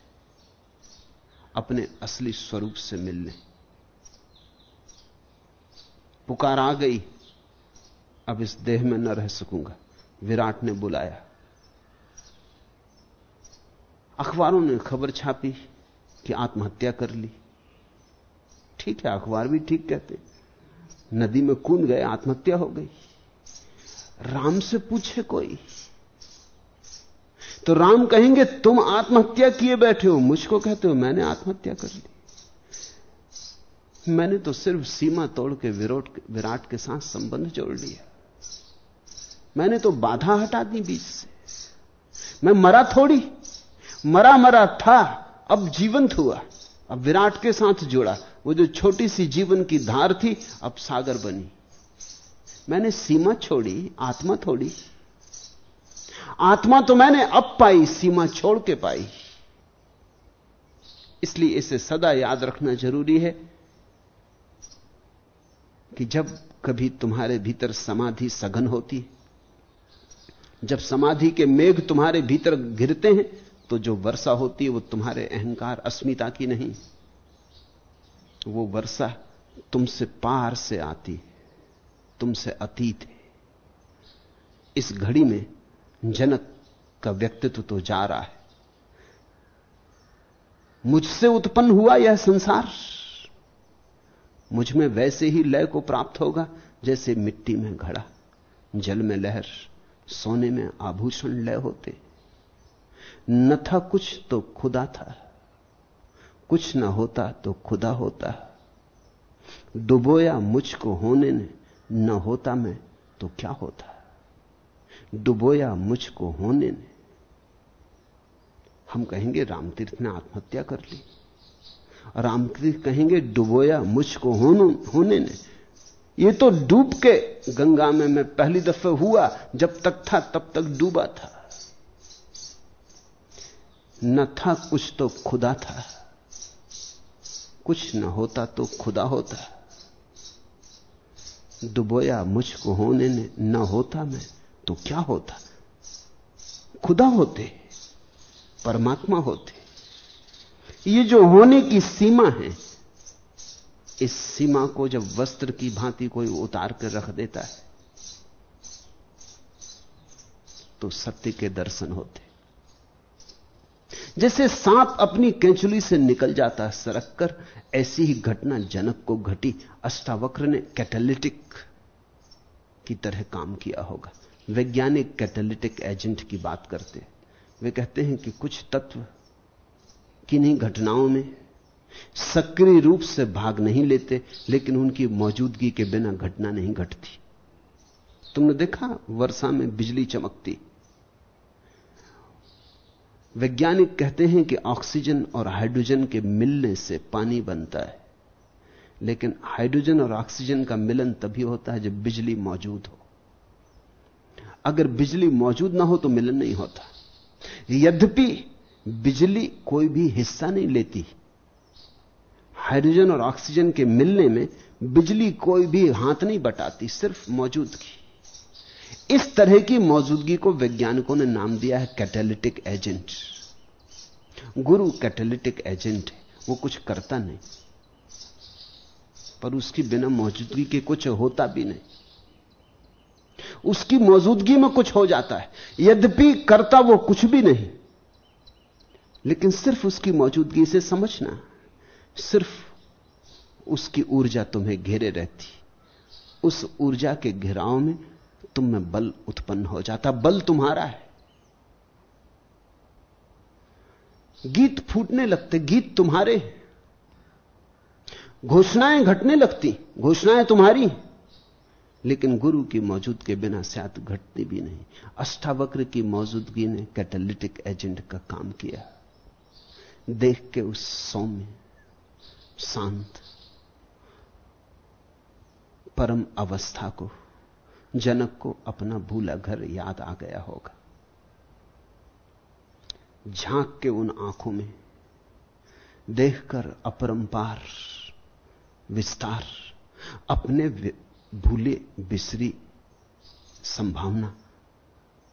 C: अपने असली स्वरूप से मिलने। पुकार आ गई, अब इस देह में न रह सकूँगा। विराट ने बुलाया। अखबारों ने खबर छापी कि आत्महत्या कर ली। ठीक है, अखबार भी ठीक कहते। नदी में कूद गए, आत्महत्या हो गई। राम से पूछे कोई? तो राम कहेंगे, तुम आत्महत्या किए बैठे हो, मुझको कहते हो, मैंने आत्महत्या कर ली। मैंने तो सिर्फ़ सीमा तोड़ के विरोध, विराट के साथ संबंध जोड़ लिया। मैंने तो बाधा हटा दी बीच से। मैं मरा थोड़ी, मरा मरा था, अब जीवंत हुआ। अब विराट के साथ जुड़ा, वो जो छोटी सी जीवन की धार थी, अब सागर बनी। मैंने सीमा छोड़ी, आत्मा थोड़ी। आत्मा तो मैंने अब पाई, सीमा छोड़ के पाई। इसलिए इसे सदा याद रखना ज़रूरी है कि जब कभी तुम्हारे भीतर समाधि सघन होती जब समाधि के मेघ तुम्हारे भीतर गिरते हैं तो जो वर्षा होती है, वो तुम्हारे अहंकार, अस्मिता की नहीं। वो वर्षा तुमसे पार से आती तुमसे अतीत है। इस घड़ी में जनक का व्यक्तित्व तो जा रहा है। मुझसे उत्पन्न हुआ यह संसार, मुझमें वैसे ही लय को प्राप्त होगा जैसे मिट्टी में घड़ा, जल में लहर, सोने में आभूषण लय होते। न था कुछ तो खुदा था, कुछ न होता तो खुदा होता। डुबोया मुझको होने ने न होता मैं तो क्या होता? डुबोया मुझको होने ने। हम कहेंगे, रामतीर्थ ने आत्महत्या कर ली। रामतीर्थ कहेंगे डुबोया मुझको होने ने। ये तो डूब के गंगा में मैं पहली दफे हुआ, जब तक था, तब तक डूबा था। न था कुछ तो खुदा था। कुछ न होता तो खुदा होता। डुबोया मुझको होने ने न होता मैं तो क्या होता? खुदा होते, परमात्मा होते। ये जो होने की सीमा है, इस सीमा को जब वस्त्र की भांति कोई उतार कर रख देता है तो सत्य के दर्शन होते। जैसे सांप अपनी कैंचुली से निकल जाता सरक कर, ऐसी ही घटना जनक को घटी। अष्टावक्र ने कैटेलिटिक की तरह काम किया होगा। वैज्ञानिक कैटेलिटिक एजेंट की बात करते वे कहते हैं कि कुछ तत्व किन्हीं घटनाओं में सक्रिय रूप से भाग नहीं लेते, लेकिन उनकी मौजूदगी के बिना घटना नहीं घटती। तुमने देखा वर्षा में बिजली चमकती? वैज्ञानिक कहते हैं कि ऑक्सीजन और हाइड्रोजन के मिलने से पानी बनता है। लेकिन हाइड्रोजन और ऑक्सीजन का मिलन तभी होता है जब बिजली मौजूद हो। अगर बिजली मौजूद ना हो तो मिलन नहीं होता। यद्यपि बिजली कोई भी हिस्सा नहीं लेती, हाइड्रोजन और ऑक्सीजन के मिलने में बिजली कोई भी हाथ नहीं बटाती, सिर्फ़ मौजूदगी इस तरह की मौजूदगी को वैज्ञानिकों ने नाम दिया है कैटेलिटिक एजेंट गुरु कैटेलिटिक एजेंट है। वो कुछ करता नहीं। पर उसकी बिना मौजूदगी के कुछ होता भी नहीं। उसकी मौजूदगी में कुछ हो जाता है। यद्यपि करता वो कुछ भी नहीं। लेकिन सिर्फ़ उसकी मौजूदगी से समझना। सिर्फ़ उसकी ऊर्जा तुम्हें घेरे रहती। उस ऊर्जा के घेराव में तुम में बल उत्पन्न हो जाता, बल तुम्हारा है। गीत फूटने लगते, गीत तुम्हारे घोषणाएँ घटने लगती, घोषणाएँ तुम्हारी लेकिन गुरु की मौजूद के बिना शायद घटती भी नहीं। अष्टावक्र की मौजूदगी ने कैटलिटिक एजेंट का काम किया। देख के उस सौम्य, शांत, परम अवस्था को जनक को अपना भूला घर याद आ गया होगा। झाँक के उन आँखों में, देखकर अपरंपार, विस्तार, अपने भूले बिसरी संभावना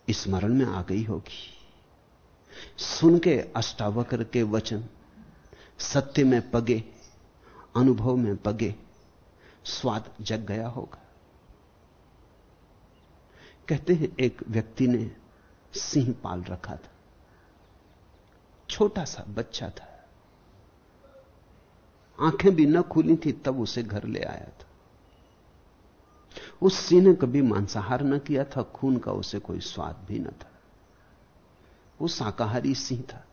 C: स्मरण में आ गई होगी। सुन के अष्टावक्र के वचन, सत्य में पगे, अनुभव में पगे, स्वाद जग गया होगा। कहते हैं, एक व्यक्ति ने सिंह पाल रखा था। छोटा सा बच्चा था। आँखें भी न खुली थी, तब उसे घर ले आया था। उस सिंह ने कभी मांसाहार न किया था, खून का उसे कोई स्वाद भी न था। वो शाकाहारी सिंह था।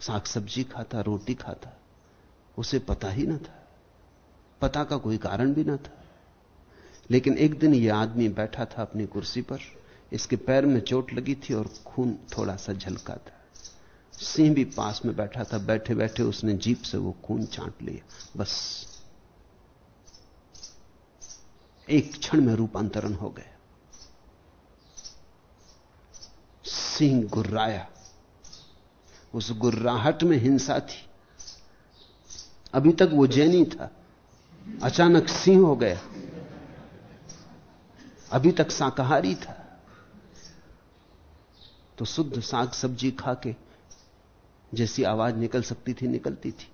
C: साग सब्ज़ी खाता, रोटी खाता, उसे पता ही ना था। पता का कोई कारण भी ना था। लेकिन एक दिन यह आदमी बैठा था अपनी कुर्सी पर, इसके पैर में चोट लगी थी और खून थोड़ा सा झलका था। सिंह भी पास में बैठा था बैठे बैठे उसने जीप से वो खून चाट लिया। बस। एक क्षण में रूपांतरण हो गया। सिंह गुर्राया। उस गुर्राहट में हिंसा थी। अभी तक वो जैनी था। अचानक सिंह हो गया। अभी तक शाकाहारी था। तो शुद्ध साग सब्ज़ी खा के जैसी आवाज़ निकल सकती थी, निकलती थी।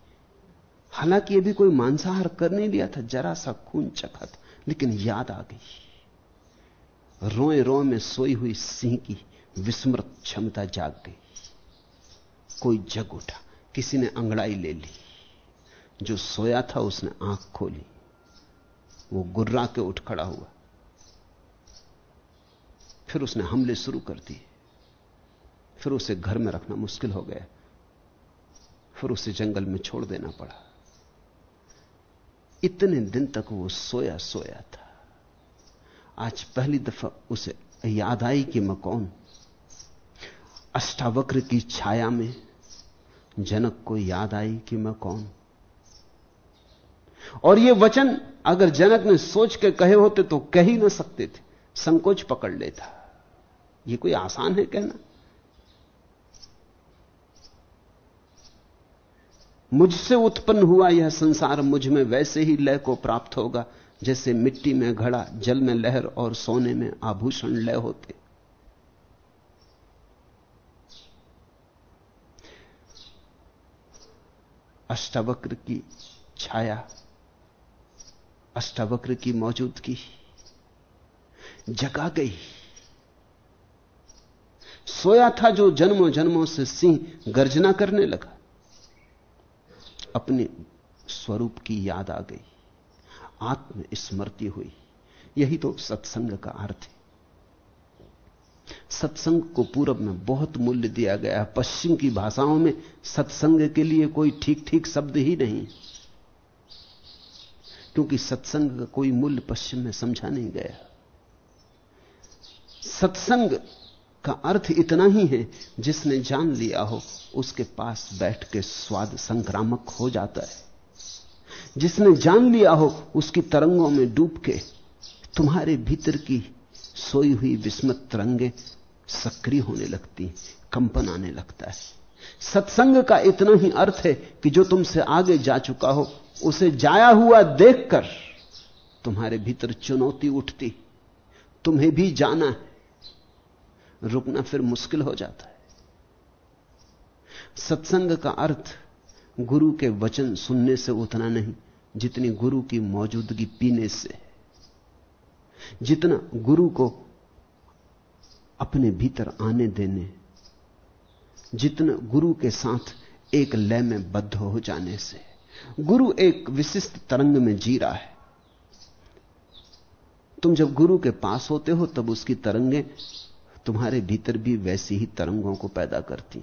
C: हालाँकि ये भी कोई मांसाहार कर नहीं लिया था जरा सा खून चखा था, लेकिन याद आ गई। रोए रोए में सोई हुई सिंह की विस्मृत क्षमता जाग गई। कोई जग उठा, किसी ने अंगड़ाई ले ली। जो सोया था, उसने आँख खोली। वो गुर्रा के उठ खड़ा हुआ। फिर उसने हमले शुरू कर दिए। फिर उसे घर में रखना मुश्किल हो गया। फिर उसे जंगल में छोड़ देना पड़ा। इतने दिन तक वो सोया सोया था। आज पहली दफ़ा उसे याद आई कि मैं कौन। अष्टावक्र की छाया में जनक को याद आई कि मैं कौन। और ये वचन अगर जनक ने सोच के कहे होते तो कह ही ना सकते थे। संकोच पकड़ लेता। ये कोई आसान है कहना? मुझसे उत्पन्न हुआ यह संसार मुझमें वैसे ही लय को प्राप्त होगा, जैसे मिट्टी में घड़ा, जल में लहर और सोने में आभूषण लय होते। अष्टावक्र की छाया, अष्टावक्र की मौजूदगी जगा गई। सोया था जो जन्मों जन्मों से सिंह गर्जना करने लगा। अपने स्वरूप की याद आ गई। आत्म स्मृति हुई। यही तो सत्संग का अर्थ है। सत्संग को पूरब में बहुत मूल्य दिया गया है। पश्चिम की भाषाओं में सत्संग के लिए कोई ठीक ठीक शब्द ही नहीं। क्योंकि सत्संग का कोई मूल्य पश्चिम में समझा नहीं गया। सत्संग का अर्थ इतना ही है, जिसने जान लिया हो, उसके पास बैठ के स्वाद संक्रामक हो जाता है। जिसने जान लिया हो, उसकी तरंगों में डूब के तुम्हारे भीतर की सोई हुई विस्मत तरंगे सक्रिय होने लगती, कंपन आने लगता है। सत्संग का इतना ही अर्थ है कि जो तुमसे आगे जा चुका हो, उसे जाया हुआ देखकर तुम्हारे भीतर चुनौती उठती। तुम्हें भी जाना है रुकना फिर मुश्किल हो जाता है। सत्संग का अर्थ गुरु के वचन सुनने से उतना नहीं, जितनी गुरु की मौजूदगी पीने से जितना गुरु को अपने भीतर आने देने, जितना गुरु के साथ एक लय में बद्ध हो जाने से गुरु एक विशिष्ट तरंग में जी रहा है। तुम जब गुरु के पास होते हो, तब उसकी तरंगें तुम्हारे भीतर भी वैसी ही तरंगों को पैदा करती।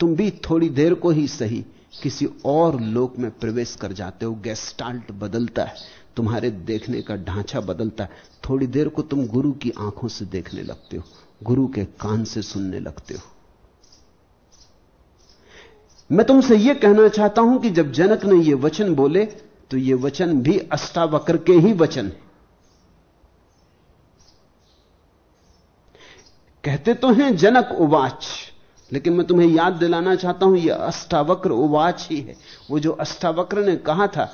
C: तुम भी थोड़ी देर को ही सही किसी और लोक में प्रवेश कर जाते हो गैस्टाल्ट बदलता है, तुम्हारे देखने का ढांचा बदलता है। थोड़ी देर को तुम गुरु की आँखों से देखने लगते हो, गुरु के कान से सुनने लगते हो। मैं तुमसे यह कहना चाहता हूँ कि जब जनक ने यह वचन बोले तो यह वचन भी अष्टावक्र के ही वचन है। कहते तो हैं जनक उवाच, लेकिन मैं तुम्हें याद दिलाना चाहता हूँ यह अष्टावक्र उवाच ही है। वो जो अष्टावक्र ने कहा था,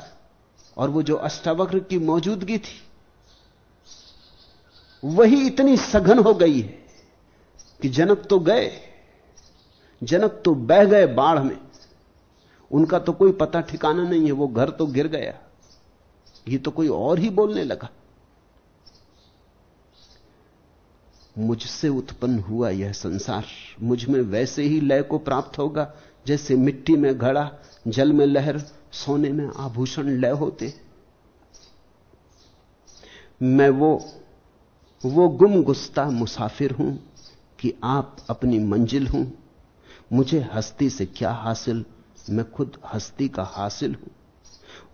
C: और वो जो अष्टावक्र की मौजूदगी थी, वही इतनी सघन हो गई है कि जनक तो गए, जनक तो बह गए बाढ़ में। उनका तो कोई पता ठिकाना नहीं है, वो घर तो गिर गया। ये तो कोई और ही बोलने लगा। मुझसे उत्पन्न हुआ यह संसार मुझमें वैसे ही लय को प्राप्त होगा, जैसे मिट्टी में घड़ा, जल में लहर, सोने में आभूषण लय होते। मैं वो वो गुम गुस्ता मुसाफिर हूँ कि आप अपनी मंजिल हूँ। मुझे हस्ती से क्या हासिल, मैं खुद हस्ती का हासिल हूँ।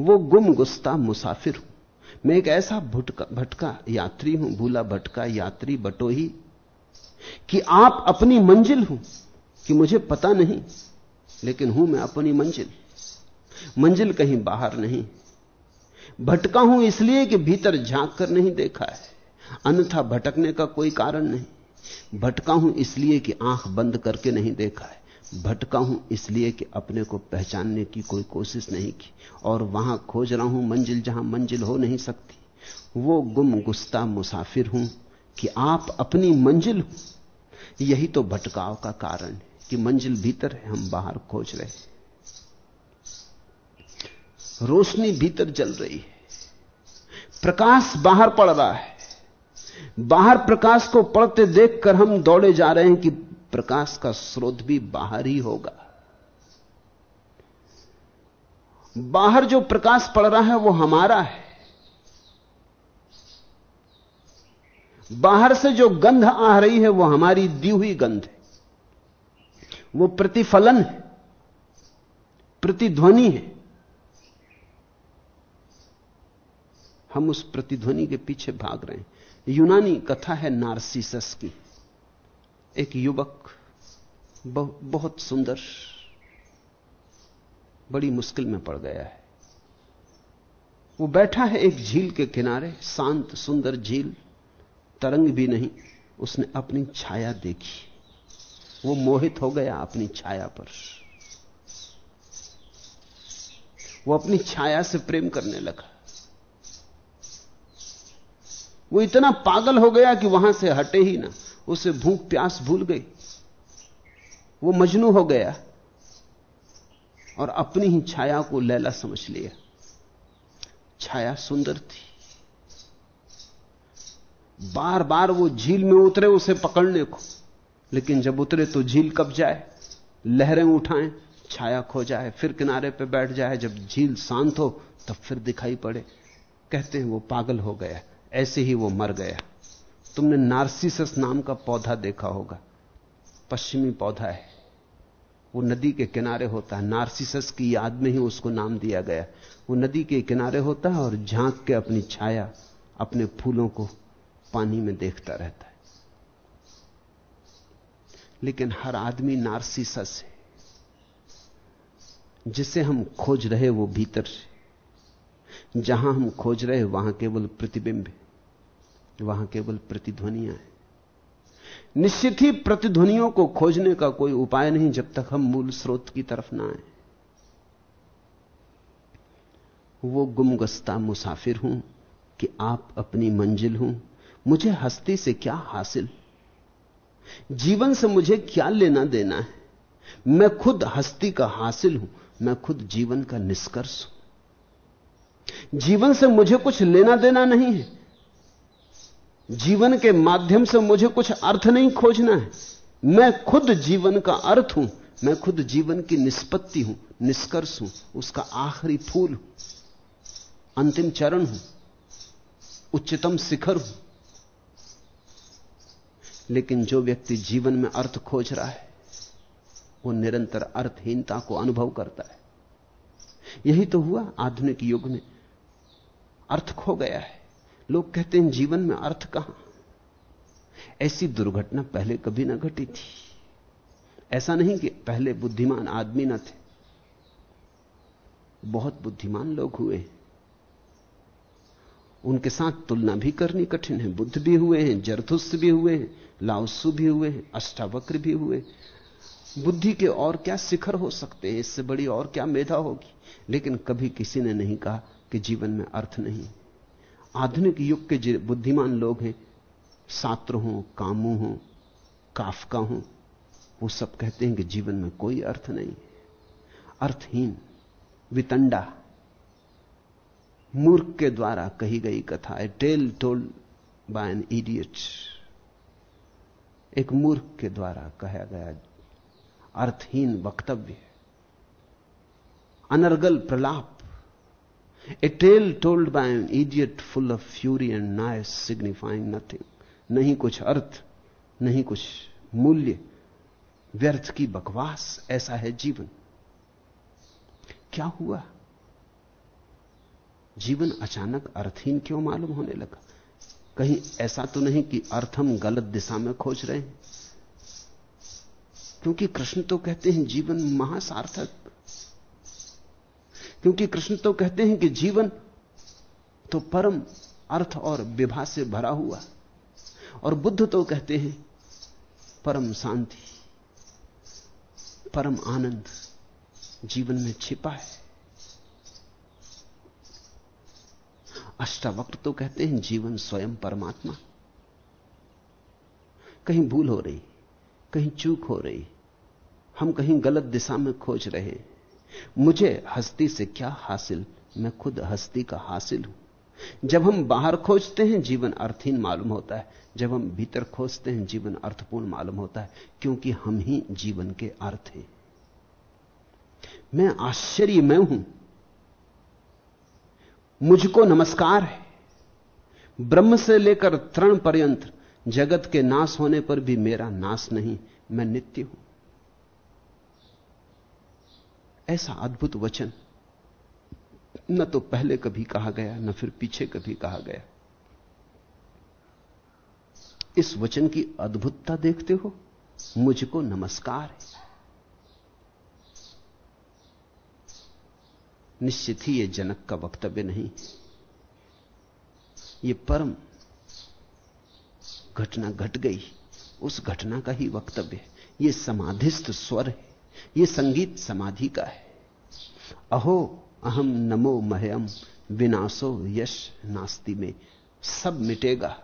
C: वो गुम गुस्ता मुसाफिर हूँ। मैं एक ऐसा भटका भटका यात्री हूँ, भूला भटका यात्री बटोही कि आप अपनी मंजिल हूँ, कि मुझे पता नहीं, लेकिन हूँ मैं अपनी मंजिल। मंजिल कहीं बाहर नहीं। भटका हूँ इसलिए कि भीतर झाँक कर नहीं देखा है। अन्यथा भटकने का कोई कारण नहीं। भटका हूँ इसलिए कि आँख बंद करके नहीं देखा है। भटका हूँ इसलिए कि अपने को पहचानने की कोई कोशिश नहीं की। और वहाँ खोज रहा हूँ मंजिल जहाँ मंजिल हो नहीं सकती। वो गुम गुस्ता मुसाफिर हूँ कि आप अपनी मंजिल हो। यही तो भटकाव का कारण है कि मंजिल भीतर है, हम बाहर खोज रहे हैं। रोशनी भीतर जल रही है। प्रकाश बाहर पड़ रहा है। बाहर प्रकाश को पड़ते देखकर हम दौड़े जा रहे हैं कि प्रकाश का स्रोत भी बाहर ही होगा। बाहर जो प्रकाश पड़ रहा है वो हमारा है। बाहर से जो गंध आ रही है वो हमारी दी हुई गंध है। वो प्रतिफलन है, प्रतिध्वनि है। हम उस प्रतिध्वनि के पीछे भाग रहे हैं। यूनानी कथा है नारसीसस की। एक युवक बहुत सुंदर, बड़ी मुश्किल में पड़ गया है। वो बैठा है एक झील के किनारे, शांत सुंदर झील, तरंग भी नहीं, उसने अपनी छाया देखी। वो मोहित हो गया अपनी छाया पर। वो अपनी छाया से प्रेम करने लगा। वो इतना पागल हो गया कि वहाँ से हटे ही ना। उसे भूख प्यास भूल गई। वो मजनू हो गया और अपनी ही छाया को लैला समझ लिया। छाया सुंदर थी। बार बार वो झील में उतरे उसे पकड़ने को, लेकिन जब उतरे तो झील कब जाए? लहरें उठाएँ, छाया खो जाए, फिर किनारे पे बैठ जाए। जब झील शांत हो, तब फिर दिखाई पड़े। कहते हैं वो पागल हो गया। ऐसे ही वो मर गया। तुमने नार्सिसस नाम का पौधा देखा होगा। पश्चिमी पौधा है। वो नदी के किनारे होता है। नार्सिसस की याद में ही उसको नाम दिया गया। वो नदी के किनारे होता है और झाँक के अपनी छाया, अपने फूलों को पानी में देखता रहता है। लेकिन हर आदमी नार्सिसस है। जिसे हम खोज रहे वो भीतर से। जहाँ हम खोज रहे वहाँ केवल प्रतिबिंब है। वहाँ केवल प्रतिध्वनियाँ हैं। निश्चित ही प्रतिध्वनियों को खोजने का कोई उपाय नहीं जब तक हम मूल स्रोत की तरफ़ ना आए। वो गुमगस्ता मुसाफिर हूँ कि आप अपनी मंजिल हूँ। मुझे हस्ती से क्या हासिल? जीवन से मुझे क्या लेना देना है? मैं खुद हस्ती का हासिल हूँ, मैं खुद जीवन का निष्कर्ष हूँ। जीवन से मुझे कुछ लेना देना नहीं है जीवन के माध्यम से मुझे कुछ अर्थ नहीं खोजना है। मैं खुद जीवन का अर्थ हूँ, मैं खुद जीवन की निष्पत्ति हूँ, निष्कर्ष हूँ, उसका आखिरी फूल हूँ, अंतिम चरण हूँ, उच्चतम शिखर हूँ। लेकिन जो व्यक्ति जीवन में अर्थ खोज रहा है, वो निरंतर अर्थहीनता को अनुभव करता है। यही तो हुआ आधुनिक युग में। अर्थ खो गया है। लोग कहते हैं, जीवन में अर्थ कहाँ? ऐसी दुर्घटना पहले कभी ना घटी थी। ऐसा नहीं कि पहले बुद्धिमान आदमी न थे। बहुत बुद्धिमान लोग हुए उनके साथ तुलना भी करनी कठिन है। बुद्ध भी हुए हैं जरथुस्त भी हुए हैं, लाउसु भी हुए हैं, अष्टावक्र भी हुए बुद्धि के और क्या शिखर हो सकते हैं? इससे बड़ी और क्या मेधा होगी? लेकिन कभी किसी ने नहीं कहा कि जीवन में अर्थ नहीं। आधुनिक युग के बुद्धिमान लोग हैं सात्र हो, कामू हो, काफका हो, वो सब कहते हैं कि जीवन में कोई अर्थ नहीं अर्थहीन, वितंडा, मूर्ख के द्वारा कही गई कथा a tale told by an idiot एक मूर्ख के द्वारा कहा गया अर्थहीन वक्तव्य अनर्गल प्रलाप a tale told by an idiot full of fury and nice signifying nothing नहीं कुछ अर्थ, नहीं कुछ मूल्य। व्यर्थ की बकवास, ऐसा है जीवन। क्या हुआ? जीवन अचानक अर्थहीन क्यों मालूम होने लगा? कहीं ऐसा तो नहीं कि अर्थ हम गलत दिशा में खोज रहे हैं? क्योंकि कृष्ण तो कहते हैं, जीवन महासार्थक। क्योंकि कृष्ण तो कहते हैं कि जीवन तो परम अर्थ और विभा से भरा हुआ। और बुद्ध तो कहते हैं, परम शांति, परम आनंद जीवन में छिपा है। अष्टावक्र तो कहते हैं, जीवन स्वयं परमात्मा। कहीं भूल हो रही, कहीं चूक हो रही, हम कहीं गलत दिशा में खोज रहे मुझे हस्ती से क्या हासिल? मैं खुद हस्ती का हासिल हूँ। जब हम बाहर खोजते हैं, जीवन अर्थहीन मालूम होता है। जब हम भीतर खोजते हैं, जीवन अर्थपूर्ण मालूम होता है, क्योंकि हम ही जीवन के अर्थ हैं। मैं आश्चर्य मैं हूँ। मुझको नमस्कार है। ब्रह्म से लेकर तृण पर्यंत जगत के नाश होने पर भी मेरा नाश नहीं, मैं नित्य हूँ। ऐसा अद्भुत वचन। न तो पहले कभी कहा गया, न फिर पीछे कभी कहा गया। इस वचन की अद्भुतता देखते हो, मुझको नमस्कार है। निश्चित ही यह जनक का वक्तव्य नहीं। यह परम घटना घट गट गई, उस घटना का ही वक्तव्य है। यह समाधिस्थ स्वर है। यह संगीत समाधि का है। अहो, अहम नमो महयम, विनाशो यश नास्ति में, सब मिटेगा,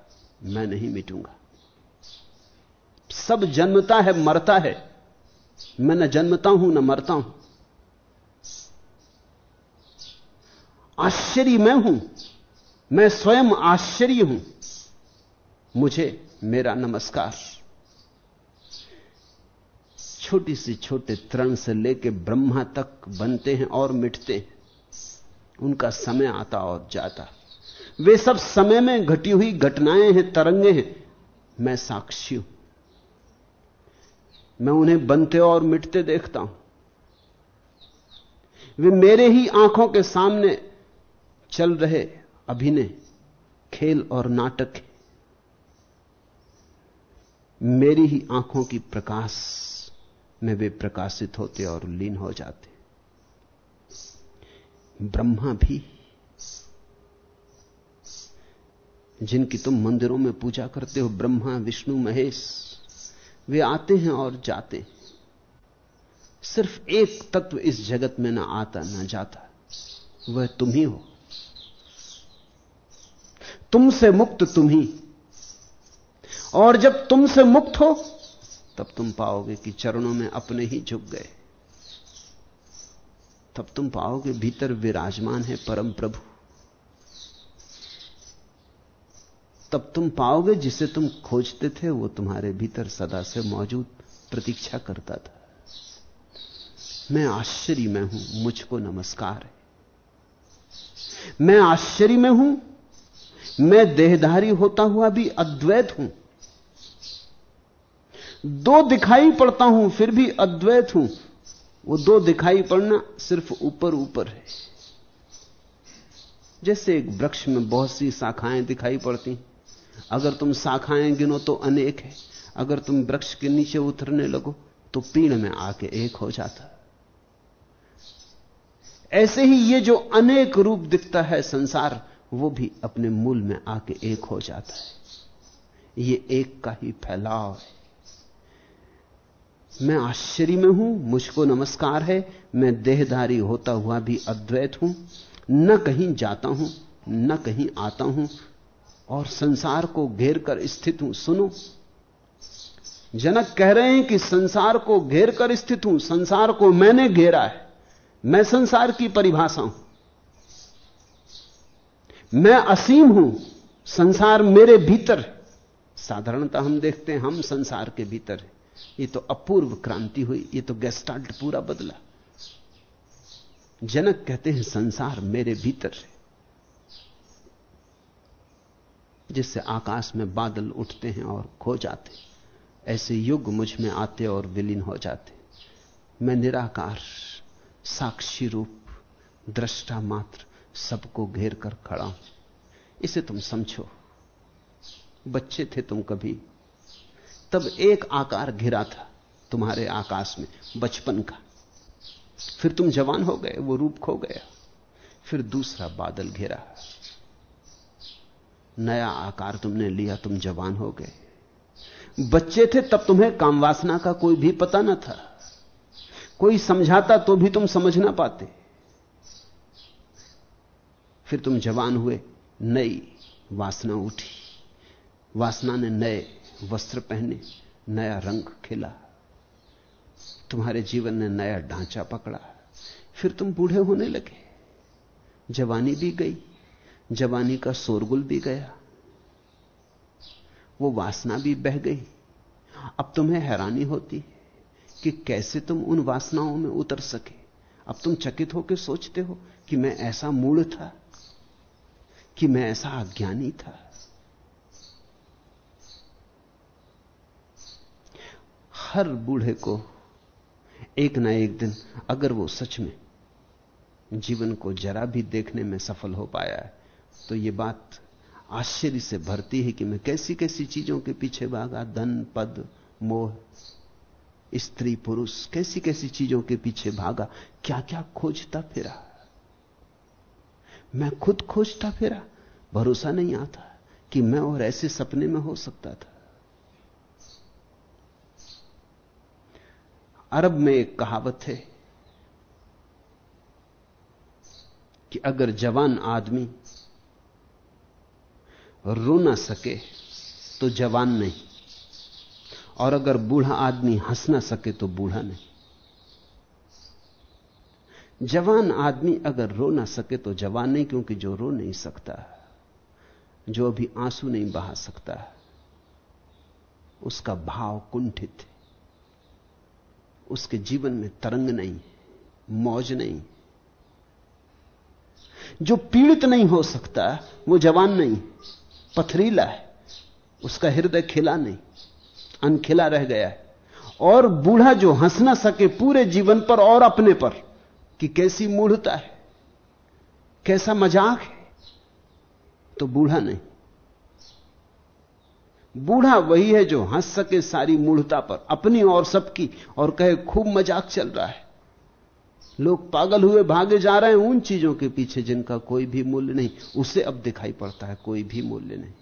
C: मैं नहीं मिटूँगा। सब जन्मता है, मरता है। मैं न जन्मता हूँ, न मरता हूँ। आश्चर्य मैं हूँ, मैं स्वयं आश्चर्य हूँ। मुझे मेरा नमस्कार। छोटी सी छोटे तरण से लेकर ब्रह्मा तक बनते हैं और मिटते हैं। उनका समय आता और जाता। वे सब समय में घटी हुई घटनाएँ हैं, तरंगे हैं। मैं साक्षी हूँ। मैं उन्हें बनते और मिटते देखता हूँ। वे मेरे ही आँखों के सामने चल रहे अभिनय, खेल और नाटक मेरी ही आँखों की प्रकाश में वे प्रकाशित होते और लीन हो जाते। ब्रह्मा भी, जिनकी तुम मंदिरों में पूजा करते हो, ब्रह्मा, विष्णु, महेश, वे आते हैं और जाते हैं। सिर्फ़ एक तत्व इस जगत में ना आता, ना जाता, वह तुम ही हो। तुमसे मुक्त तुम ही। और जब तुमसे मुक्त हो तब तुम पाओगे कि चरणों में अपने ही झुक गए। तब तुम पाओगे भीतर विराजमान है परम प्रभु। तब तुम पाओगे जिसे तुम खोजते थे, वो तुम्हारे भीतर सदा से मौजूद प्रतीक्षा करता था। मैं आश्चर्य में हूँ, मुझको नमस्कार है। मैं आश्चर्य में हूँ, मैं देहधारी होता हुआ भी अद्वैत हूँ। दो दिखाई पड़ता हूँ, फिर भी अद्वैत हूँ। वो दो दिखाई पड़ना सिर्फ़ ऊपर ऊपर है। जैसे एक वृक्ष में बहुत सी शाखाएँ दिखाई पड़ती अगर तुम शाखाएँ गिनो तो अनेक है। अगर तुम वृक्ष के नीचे उतरने लगो तो पीड़ में आके एक हो जाता। ऐसे ही ये जो अनेक रूप दिखता है संसार, वो भी अपने मूल में आके एक हो जाता है। ये एक का ही फैलाव है। मैं आश्चर्य में हूँ, मुझको नमस्कार है, मैं देहधारी होता हुआ भी अद्वैत हूँ। न कहीं जाता हूँ, न कहीं आता हूँ, और संसार को घेर कर स्थित हूँ। सुनो, जनक कह रहे हैं कि संसार को घेर कर स्थित हूँ, संसार को मैंने घेरा है, मैं संसार की परिभाषा हूँ। मैं असीम हूँ, संसार मेरे भीतर साधारणतः हम देखते हैं, हम संसार के भीतर है। ये तो अपूर्व क्रांति हुई, ये तो गेस्टाल्ट पूरा बदला। जनक कहते हैं, संसार मेरे भीतर है। जिससे आकाश में बादल उठते हैं और खो जाते ऐसे युग मुझमें आते और विलीन हो जाते मैं निराकार, साक्षी रूप, दृष्टा मात्र सबको घेर कर खड़ा हूँ। इसे तुम समझो। बच्चे थे तुम कभी। तब एक आकार घिरा था तुम्हारे आकाश में, बचपन का। फिर तुम जवान हो गए, वो रूप खो गया। फिर दूसरा बादल घिरा। नया आकार तुमने लिया, तुम जवान हो गए। बच्चे थे तब तुम्हें कामवासना का कोई भी पता ना था। कोई समझाता तो भी तुम समझ ना पाते। फिर तुम जवान हुए, नई वासना उठी। वासना ने नए वस्त्र पहने, नया रंग खिला। तुम्हारे जीवन ने नया ढांचा पकड़ा। फिर तुम बूढ़े होने लगे। जवानी भी गई, जवानी का शोरगुल भी गया। वो वासना भी बह गई। अब तुम्हें हैरानी होती कि कैसे तुम उन वासनाओं में उतर सके। अब तुम चकित होकर सोचते हो कि मैं ऐसा मूड था, कि मैं ऐसा अज्ञानी था। हर बूढ़े को एक ना एक दिन अगर वो सच में जीवन को जरा भी देखने में सफल हो पाया है तो ये बात आश्चर्य से भरती है कि मैं कैसी कैसी चीज़ों के पीछे भागा, धन, पद, मोह, स्त्री, पुरुष, कैसी कैसी चीज़ों के पीछे भागा क्या क्या खोजता फिरा। मैं खुद खोजता फिरा, भरोसा नहीं आता कि मैं और ऐसे सपने में हो सकता था। अरब में एक कहावत है कि अगर जवान आदमी रो ना सके तो जवान नहीं। और अगर बूढ़ा आदमी हंस ना सके तो बूढ़ा नहीं। जवान आदमी अगर रो ना सके तो जवान नहीं, क्योंकि जो रो नहीं सकता, जो अभी आँसू नहीं बहा सकता, उसका भाव कुंठित है। उसके जीवन में तरंग नहीं, मौज नहीं। जो पीड़ित नहीं हो सकता, वो जवान नहीं, पथरीला है। उसका हृदय खिला नहीं, अनखिला रह गया है। और बूढ़ा जो हंस ना सके पूरे जीवन पर और अपने पर, कि कैसी मूढ़ता है, कैसा मज़ाक है तो बूढ़ा नहीं। बूढ़ा वही है जो हंस सके सारी मूढ़ता पर, अपनी और सबकी, और कहे, खूब मज़ाक चल रहा है। लोग पागल हुए भागे जा रहे हैं उन चीज़ों के पीछे जिनका कोई भी मूल्य नहीं। उसे अब दिखाई पड़ता है कोई भी मूल्य नहीं।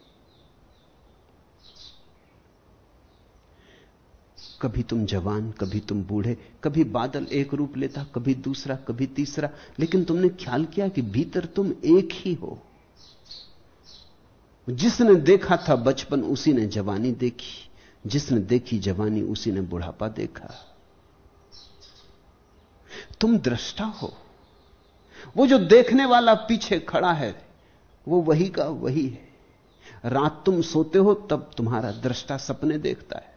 C: कभी तुम जवान, कभी तुम बूढ़े, कभी बादल एक रूप लेता, कभी दूसरा, कभी तीसरा, लेकिन तुमने ख्याल किया कि भीतर तुम एक ही हो। जिसने देखा था बचपन, उसी ने जवानी देखी। जिसने देखी जवानी, उसी ने बुढ़ापा देखा। तुम दृष्टा हो। वो जो देखने वाला पीछे खड़ा है, वो वही का वही है। रात तुम सोते हो, तब तुम्हारा दृष्टा सपने देखता है।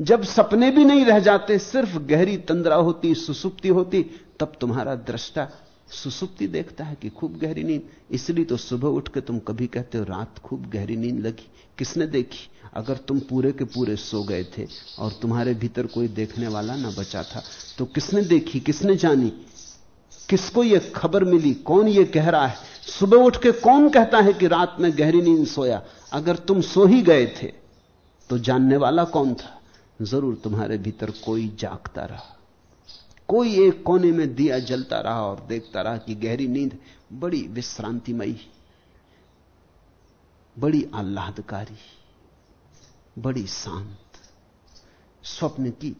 C: जब सपने भी नहीं रह जाते, सिर्फ़ गहरी तंद्रा होती, सुसुप्ति होती, तब तुम्हारा दृष्टा सुसुप्ति देखता है कि खूब गहरी नींद। इसलिए तो सुबह उठ के तुम कभी कहते हो, रात खूब गहरी नींद लगी। किसने देखी? अगर तुम पूरे के पूरे सो गए थे और तुम्हारे भीतर कोई देखने वाला ना बचा था तो किसने देखी? किसने जानी? किसको यह खबर मिली? कौन यह कह रहा है? सुबह उठ के कौन कहता है कि रात में गहरी नींद सोया? अगर तुम सो ही गए थे तो जानने वाला कौन था? ज़रूर तुम्हारे भीतर कोई जागता रहा। कोई एक कोने में दिया जलता रहा और देखता रहा कि गहरी नींद बड़ी विश्रांतिमयी, बड़ी आह्लादकारी, बड़ी शांत, स्वप्न की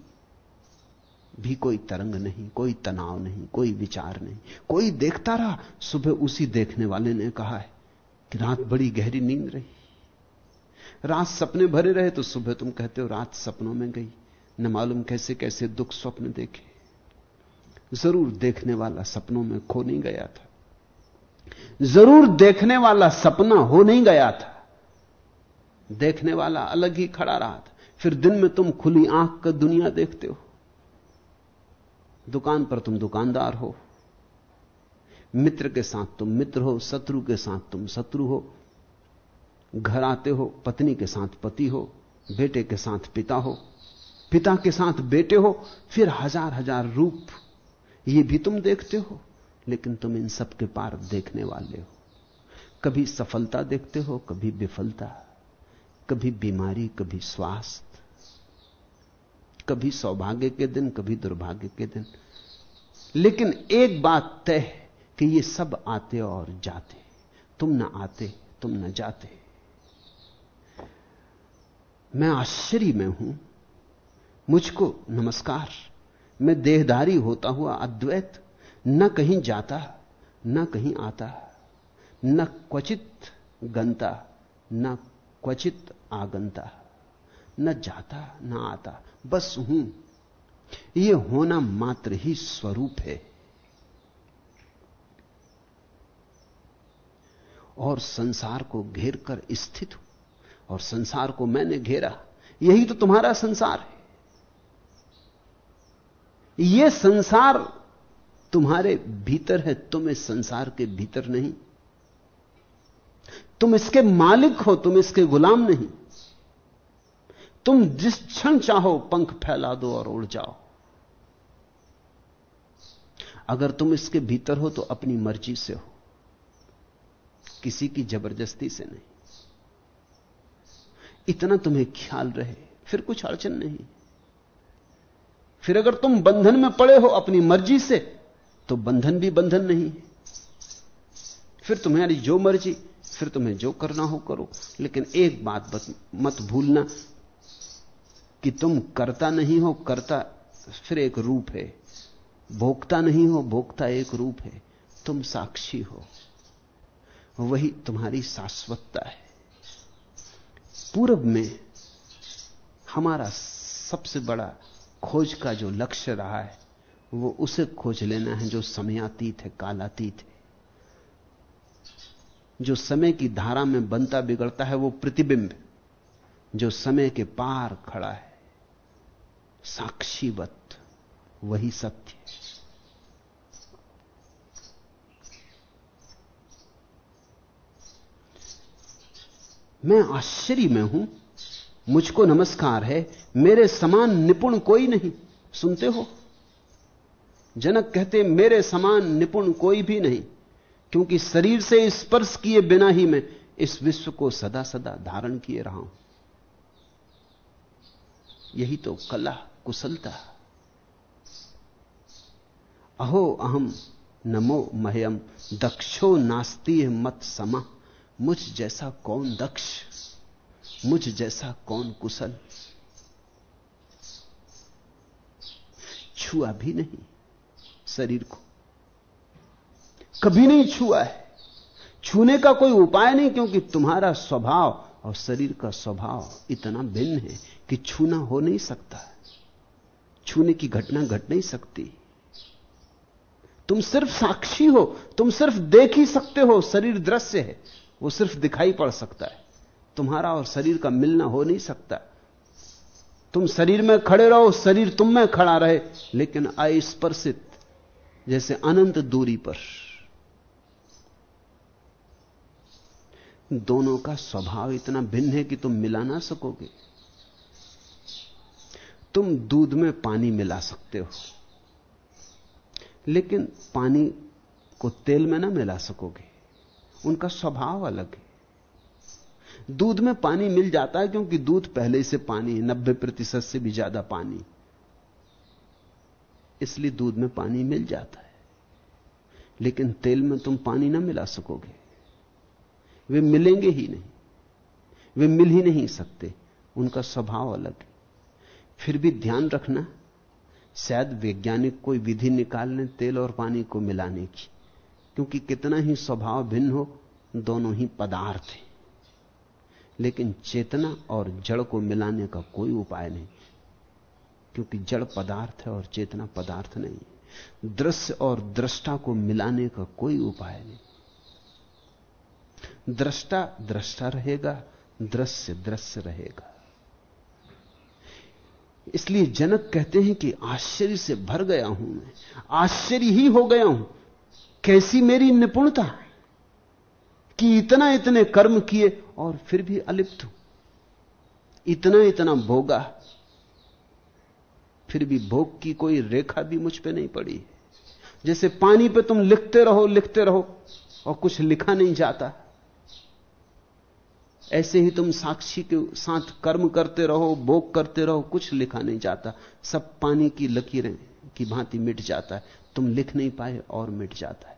C: भी कोई तरंग नहीं, कोई तनाव नहीं, कोई विचार नहीं। कोई देखता रहा, सुबह उसी देखने वाले ने कहा है कि रात बड़ी गहरी नींद रही। रात सपने भरे रहे तो सुबह तुम कहते हो रात सपनों में गई। न मालूम कैसे कैसे दुख स्वप्न देखे। ज़रूर देखने वाला सपनों में खो नहीं गया था। ज़रूर देखने वाला सपना हो नहीं गया था। देखने वाला अलग ही खड़ा रहा था। फिर दिन में तुम खुली आँख का दुनिया देखते हो। दुकान पर तुम दुकानदार हो। मित्र के साथ तुम मित्र हो, शत्रु के साथ तुम शत्रु हो। घर आते हो, पत्नी के साथ पति हो, बेटे के साथ पिता हो। पिता के साथ बेटे हो, फिर हज़ार हज़ार रूप ये भी तुम देखते हो, लेकिन तुम इन सब के पार देखने वाले हो। कभी सफलता देखते हो, कभी विफलता, कभी बीमारी, कभी स्वास्थ्य, कभी सौभाग्य के दिन, कभी दुर्भाग्य के दिन। लेकिन एक बात तय है कि ये सब आते और जाते। तुम न आते, तुम न जाते। मैं आश्चर्य में हूँ। मुझको नमस्कार। मैं देहधारी होता हुआ अद्वैत, न कहीं जाता, न कहीं आता, न क्वचित गंता, न क्वचित आगंता, न जाता, न आता, बस हूँ। यह होना मात्र ही स्वरूप है। और संसार को घेर कर स्थित हूँ, और संसार को मैंने घेरा, यही तो तुम्हारा संसार है। यह संसार तुम्हारे भीतर है, तुम इस संसार के भीतर नहीं। तुम इसके मालिक हो, तुम इसके गुलाम नहीं। तुम जिस क्षण चाहो पंख फैला दो और उड़ जाओ। अगर तुम इसके भीतर हो तो अपनी मर्ज़ी से हो। किसी की ज़बरदस्ती से नहीं। इतना तुम्हें ख्याल रहे, फिर कुछ अड़चन नहीं। फिर अगर तुम बंधन में पड़े हो अपनी मर्ज़ी से तो बंधन भी बंधन नहीं फिर तुम्हारी जो मर्ज़ी, फिर तुम्हें जो करना हो करो। लेकिन एक बात मत भूलना कि तुम करता नहीं हो, करता फिर एक रूप है। भोगता नहीं हो, भोगता एक रूप है। तुम साक्षी हो। वही तुम्हारी शाश्वतता है। पूर्व में हमारा सबसे बड़ा खोज का जो लक्ष्य रहा है, वो उसे खोज लेना है जो समयातीत है, कालातीत है। जो समय की धारा में बनता बिगड़ता है, वो प्रतिबिंब जो समय के पार खड़ा है, साक्षीवत, वही सत्य मैं आश्चर्य में हूँ मुझको नमस्कार है, मेरे समान निपुण कोई नहीं। सुनते हो? जनक कहते, मेरे समान निपुण कोई भी नहीं, क्योंकि शरीर से स्पर्श किए बिना ही मैं इस विश्व को सदा सदा धारण किए रहा हूँ। यही तो कला कुशलता। अहो, अहम नमो मह्यम, दक्षो नास्ती मत समा मुझ जैसा कौन दक्ष? मुझ जैसा कौन कुशल? छुआ भी नहीं शरीर को। कभी नहीं छुआ है। छूने का कोई उपाय नहीं क्योंकि तुम्हारा स्वभाव और शरीर का स्वभाव इतना भिन्न है कि छूना हो नहीं सकता। छूने की घटना घट नहीं सकती। तुम सिर्फ़ साक्षी हो, तुम सिर्फ़ देख ही सकते हो, शरीर दृश्य है, वो सिर्फ़ दिखाई पड़ सकता है। तुम्हारा और शरीर का मिलना हो नहीं सकता। तुम शरीर में खड़े रहो, शरीर तुम में खड़ा रहे, लेकिन अस्पर्शित, जैसे अनंत दूरी पर। दोनों का स्वभाव इतना भिन्न है कि तुम मिला ना सकोगे। तुम दूध में पानी मिला सकते हो, लेकिन पानी को तेल में ना मिला सकोगे। उनका स्वभाव अलग है। दूध में पानी मिल जाता है क्योंकि दूध पहले से पानी है, नब्बे प्रतिशत से भी ज़्यादा पानी। इसलिए दूध में पानी मिल जाता है। लेकिन तेल में तुम पानी ना मिला सकोगे। वे मिलेंगे ही नहीं। वे मिल ही नहीं सकते। उनका स्वभाव अलग है। फिर भी ध्यान रखना, शायद वैज्ञानिक कोई विधि निकाल लें तेल और पानी को मिलाने की, क्योंकि कितना ही स्वभाव भिन्न हो, दोनों ही पदार्थ हैं। लेकिन चेतना और जड़ को मिलाने का कोई उपाय नहीं, क्योंकि जड़ पदार्थ है और चेतना पदार्थ नहीं दृश्य और दृष्टा को मिलाने का कोई उपाय नहीं। दृष्टा दृष्टा रहेगा, दृश्य दृश्य रहेगा। इसलिए जनक कहते हैं कि आश्चर्य से भर गया हूँ मैं, आश्चर्य ही हो गया हूँ। कैसी मेरी निपुणता? कि इतना इतने कर्म किए और फिर भी अलिप्त हूँ। इतना इतना भोगा। फिर भी भोग की कोई रेखा भी मुझ पे नहीं पड़ी। जैसे पानी पे तुम लिखते रहो लिखते रहो और कुछ लिखा नहीं जाता। ऐसे ही तुम साक्षी के साथ कर्म करते रहो, भोग करते रहो, कुछ लिखा नहीं जाता। सब पानी की लकीरें की भांति मिट जाता है। तुम लिख नहीं पाए और मिट जाता है।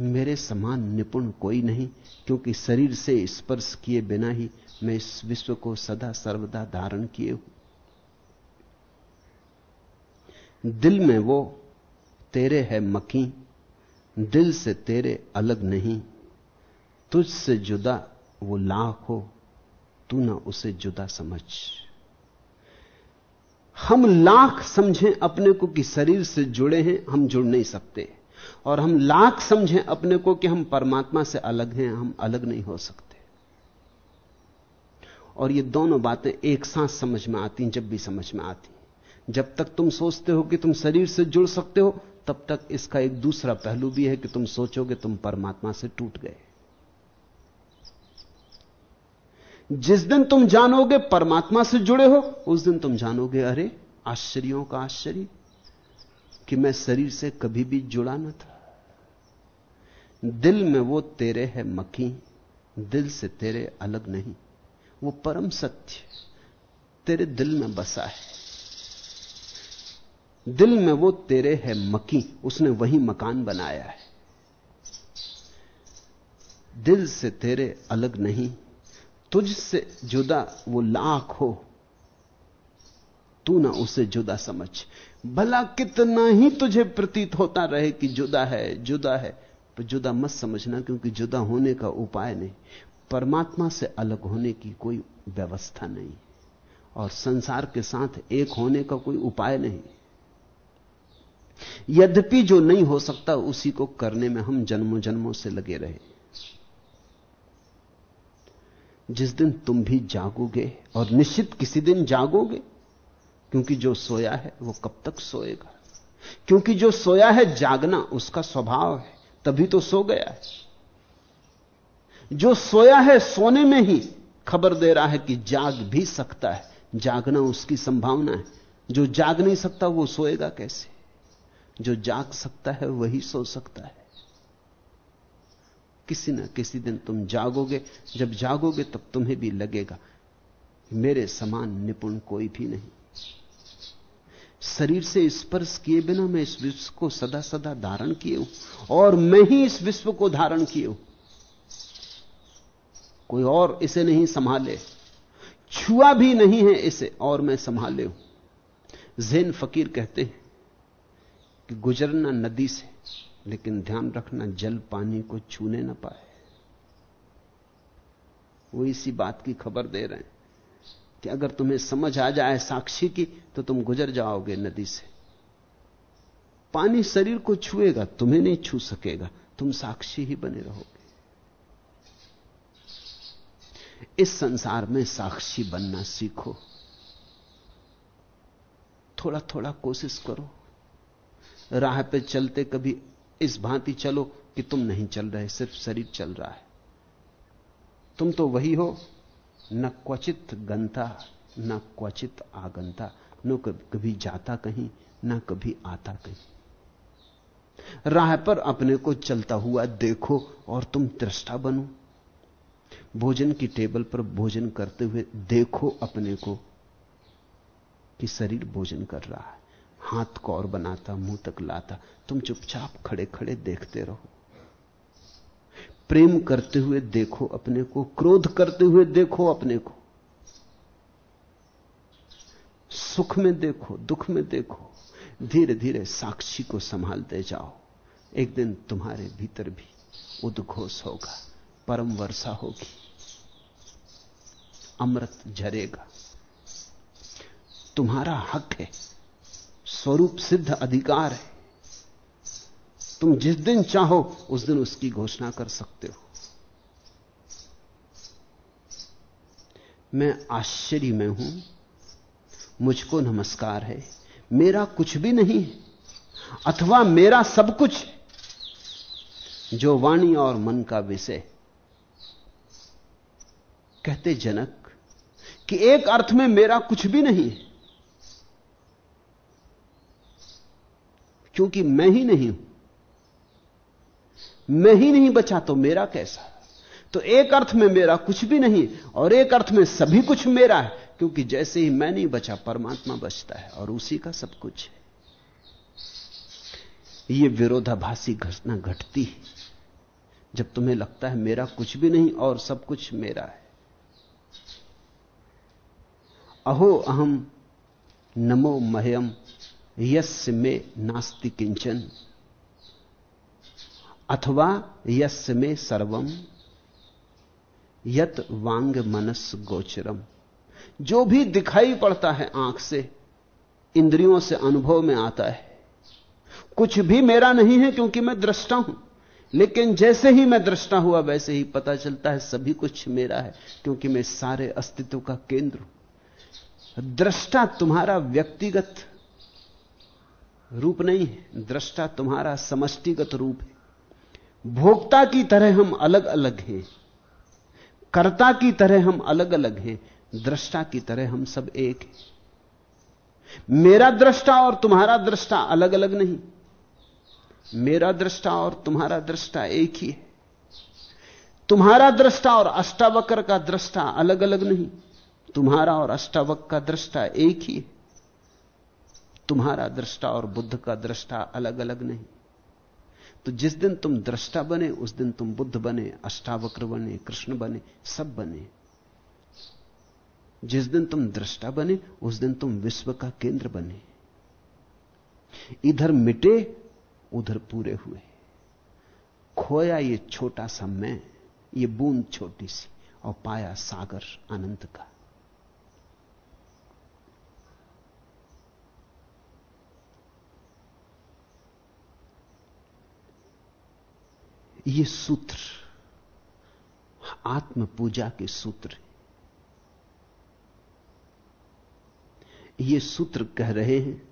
C: मेरे समान निपुण कोई नहीं, क्योंकि शरीर से स्पर्श किए बिना ही मैं इस विश्व को सदा सर्वदा धारण किए हूँ। दिल में वो तेरे है मकी दिल से तेरे अलग नहीं। तुझसे जुदा वो लाख हो, तू ना उसे जुदा समझ। हम लाख समझें अपने को कि शरीर से जुड़े हैं, हम जुड़ नहीं सकते। और हम लाख समझें अपने को कि हम परमात्मा से अलग हैं, हम अलग नहीं हो सकते। और ये दोनों बातें एक साथ समझ में आती जब भी समझ में आती जब तक तुम सोचते हो कि तुम शरीर से जुड़ सकते हो, तब तक इसका एक दूसरा पहलू भी है कि तुम सोचोगे तुम परमात्मा से टूट गए। जिस दिन तुम जानोगे परमात्मा से जुड़े हो, उस दिन तुम जानोगे, अरे, आश्चर्यों का आश्चर्य। कि मैं शरीर से कभी भी जुड़ा न था। दिल में वो तेरे है मकी दिल से तेरे अलग नहीं। वो परम सत्य, तेरे दिल में बसा है। दिल में वो तेरे है मकी उसने वही मकान बनाया है। दिल से तेरे अलग नहीं, तुझसे जुदा वो लाख हो। तू ना उसे जुदा समझ। भला कितना ही तुझे प्रतीत होता रहे कि जुदा है जुदा है। पर जुदा मत समझना, क्योंकि जुदा होने का उपाय नहीं। परमात्मा से अलग होने की कोई व्यवस्था नहीं। और संसार के साथ एक होने का कोई उपाय नहीं। यद्यपि जो नहीं हो सकता, उसी को करने में हम जन्मों जन्मों से लगे रहे। जिस दिन तुम भी जागोगे, और निश्चित किसी दिन जागोगे क्योंकि जो सोया है, वो कब तक सोएगा? क्योंकि जो सोया है, जागना उसका स्वभाव है। तभी तो सो गया। है जो सोया है, सोने में ही खबर दे रहा है कि जाग भी सकता है। जागना उसकी संभावना है। जो जाग नहीं सकता, वो सोएगा कैसे? जो जाग सकता है, वही सो सकता है। किसी ना किसी दिन तुम जागोगे। जब जागोगे, तब तुम्हें भी लगेगा, मेरे समान निपुण कोई भी नहीं। शरीर से स्पर्श किए बिना मैं इस विश्व को सदा सदा धारण किए हूँ, और मैं ही इस विश्व को धारण किए हूँ। कोई और इसे नहीं संभाले। छुआ भी नहीं है इसे, और मैं संभाले हूँ। जैन फकीर कहते हैं कि गुजरना नदी से, लेकिन ध्यान रखना जल पानी को छूने ना पाए। वो इसी बात की खबर दे रहे हैं। कि अगर तुम्हें समझ आ जाए साक्षी की तो तुम गुजर जाओगे नदी से। पानी शरीर को छुएगा, तुम्हें नहीं छू सकेगा, तुम साक्षी ही बने रहोगे। इस संसार में साक्षी बनना सीखो। थोड़ा थोड़ा कोशिश करो। राह पे चलते कभी इस भांति चलो कि तुम नहीं चल रहे, सिर्फ़ शरीर चल रहा है। तुम तो वही हो न क्वचित गंता, न क्वचित आगंता, न कभी जाता कहीं, न कभी आता कहीं। राह पर अपने को चलता हुआ देखो और तुम दृष्टा बनो। भोजन की टेबल पर भोजन करते हुए देखो अपने को कि शरीर भोजन कर रहा है। हाथ कौर बनाता, मुँह तक लाता, तुम चुपचाप खड़े खड़े देखते रहो। प्रेम करते हुए देखो अपने को, क्रोध करते हुए देखो अपने को, सुख में देखो, दुख में देखो धीरे धीरे साक्षी को संभालते जाओ। एक दिन तुम्हारे भीतर भी उद्घोष होगा, परम वर्षा होगी, अमृत झरेगा। तुम्हारा हक है, स्वरूप सिद्ध अधिकार है। तुम जिस दिन चाहो, उस दिन उसकी घोषणा कर सकते हो। मैं आश्चर्य में हूँ। मुझको नमस्कार है। मेरा कुछ भी नहीं अथवा मेरा सब कुछ जो वाणी और मन का विषय कहते जनक, कि एक अर्थ में मेरा कुछ भी नहीं है, क्योंकि मैं ही नहीं हूँ। मैं ही नहीं बचा तो मेरा कैसा? तो एक अर्थ में मेरा कुछ भी नहीं और एक अर्थ में सभी कुछ मेरा है, क्योंकि जैसे ही मैं नहीं बचा, परमात्मा बचता है और उसी का सब कुछ है। यह विरोधाभासी घटना घटती है। जब तुम्हें लगता है मेरा कुछ भी नहीं और सब कुछ मेरा है। अहो, अहम नमो मह्यम यस्य में नास्ति किंचन। अथवा यस्य में सर्वम यत वांग मनस गोचरम। जो भी दिखाई पड़ता है आँख से, इंद्रियों से, अनुभव में आता है। कुछ भी मेरा नहीं है क्योंकि मैं दृष्टा हूँ। लेकिन जैसे ही मैं दृष्टा हुआ, वैसे ही पता चलता है सभी कुछ मेरा है, क्योंकि मैं सारे अस्तित्व का केंद्र हूँ। दृष्टा तुम्हारा व्यक्तिगत रूप नहीं है, दृष्टा तुम्हारा समष्टिगत रूप है। भोक्ता की तरह हम अलग अलग हैं। कर्ता की तरह हम अलग अलग हैं। दृष्टा की तरह हम सब एक हैं। मेरा दृष्टा और तुम्हारा दृष्टा अलग अलग नहीं। मेरा दृष्टा और तुम्हारा दृष्टा एक ही है। तुम्हारा दृष्टा और अष्टावक्र का दृष्टा अलग अलग नहीं। तुम्हारा और अष्टावक का दृष्टा एक ही है। तुम्हारा दृष्टा और बुद्ध का दृष्टा अलग अलग नहीं। तो जिस दिन तुम दृष्टा बने, उस दिन तुम बुद्ध बने, अष्टावक्र बने, कृष्ण बने, सब बने। जिस दिन तुम दृष्टा बने, उस दिन तुम विश्व का केंद्र बने। इधर मिटे, उधर पूरे हुए। खोया ये छोटा सा मैं, ये बूंद छोटी सी, और पाया सागर अनंत का। ये सूत्र आत्म पूजा के सूत्र ये सूत्र कह रहे हैं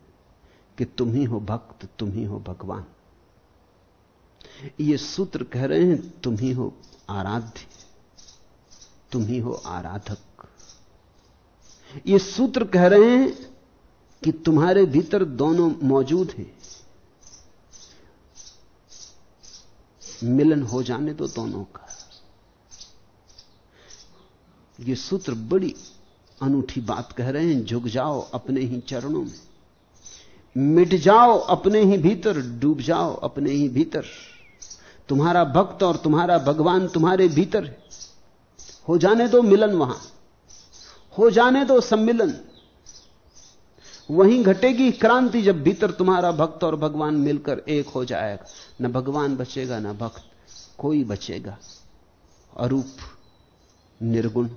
C: कि तुम ही हो भक्त, तुम ही हो भगवान। ये सूत्र कह रहे हैं, तुम ही हो आराध्य, तुम ही हो आराधक। ये सूत्र कह रहे हैं कि तुम्हारे भीतर दोनों मौजूद हैं। मिलन हो जाने दो दोनों का। ये सूत्र बड़ी अनूठी बात कह रहे हैं, झुक जाओ अपने ही चरणों में। मिट जाओ अपने ही भीतर, डूब जाओ अपने ही भीतर। तुम्हारा भक्त और तुम्हारा भगवान तुम्हारे भीतर है। हो जाने दो मिलन वहाँ। हो जाने दो सम्मिलन। वहीं घटेगी क्रांति जब भीतर तुम्हारा भक्त और भगवान मिलकर एक हो जाएगा। न भगवान बचेगा, न भक्त, कोई बचेगा। अरूप, निर्गुण,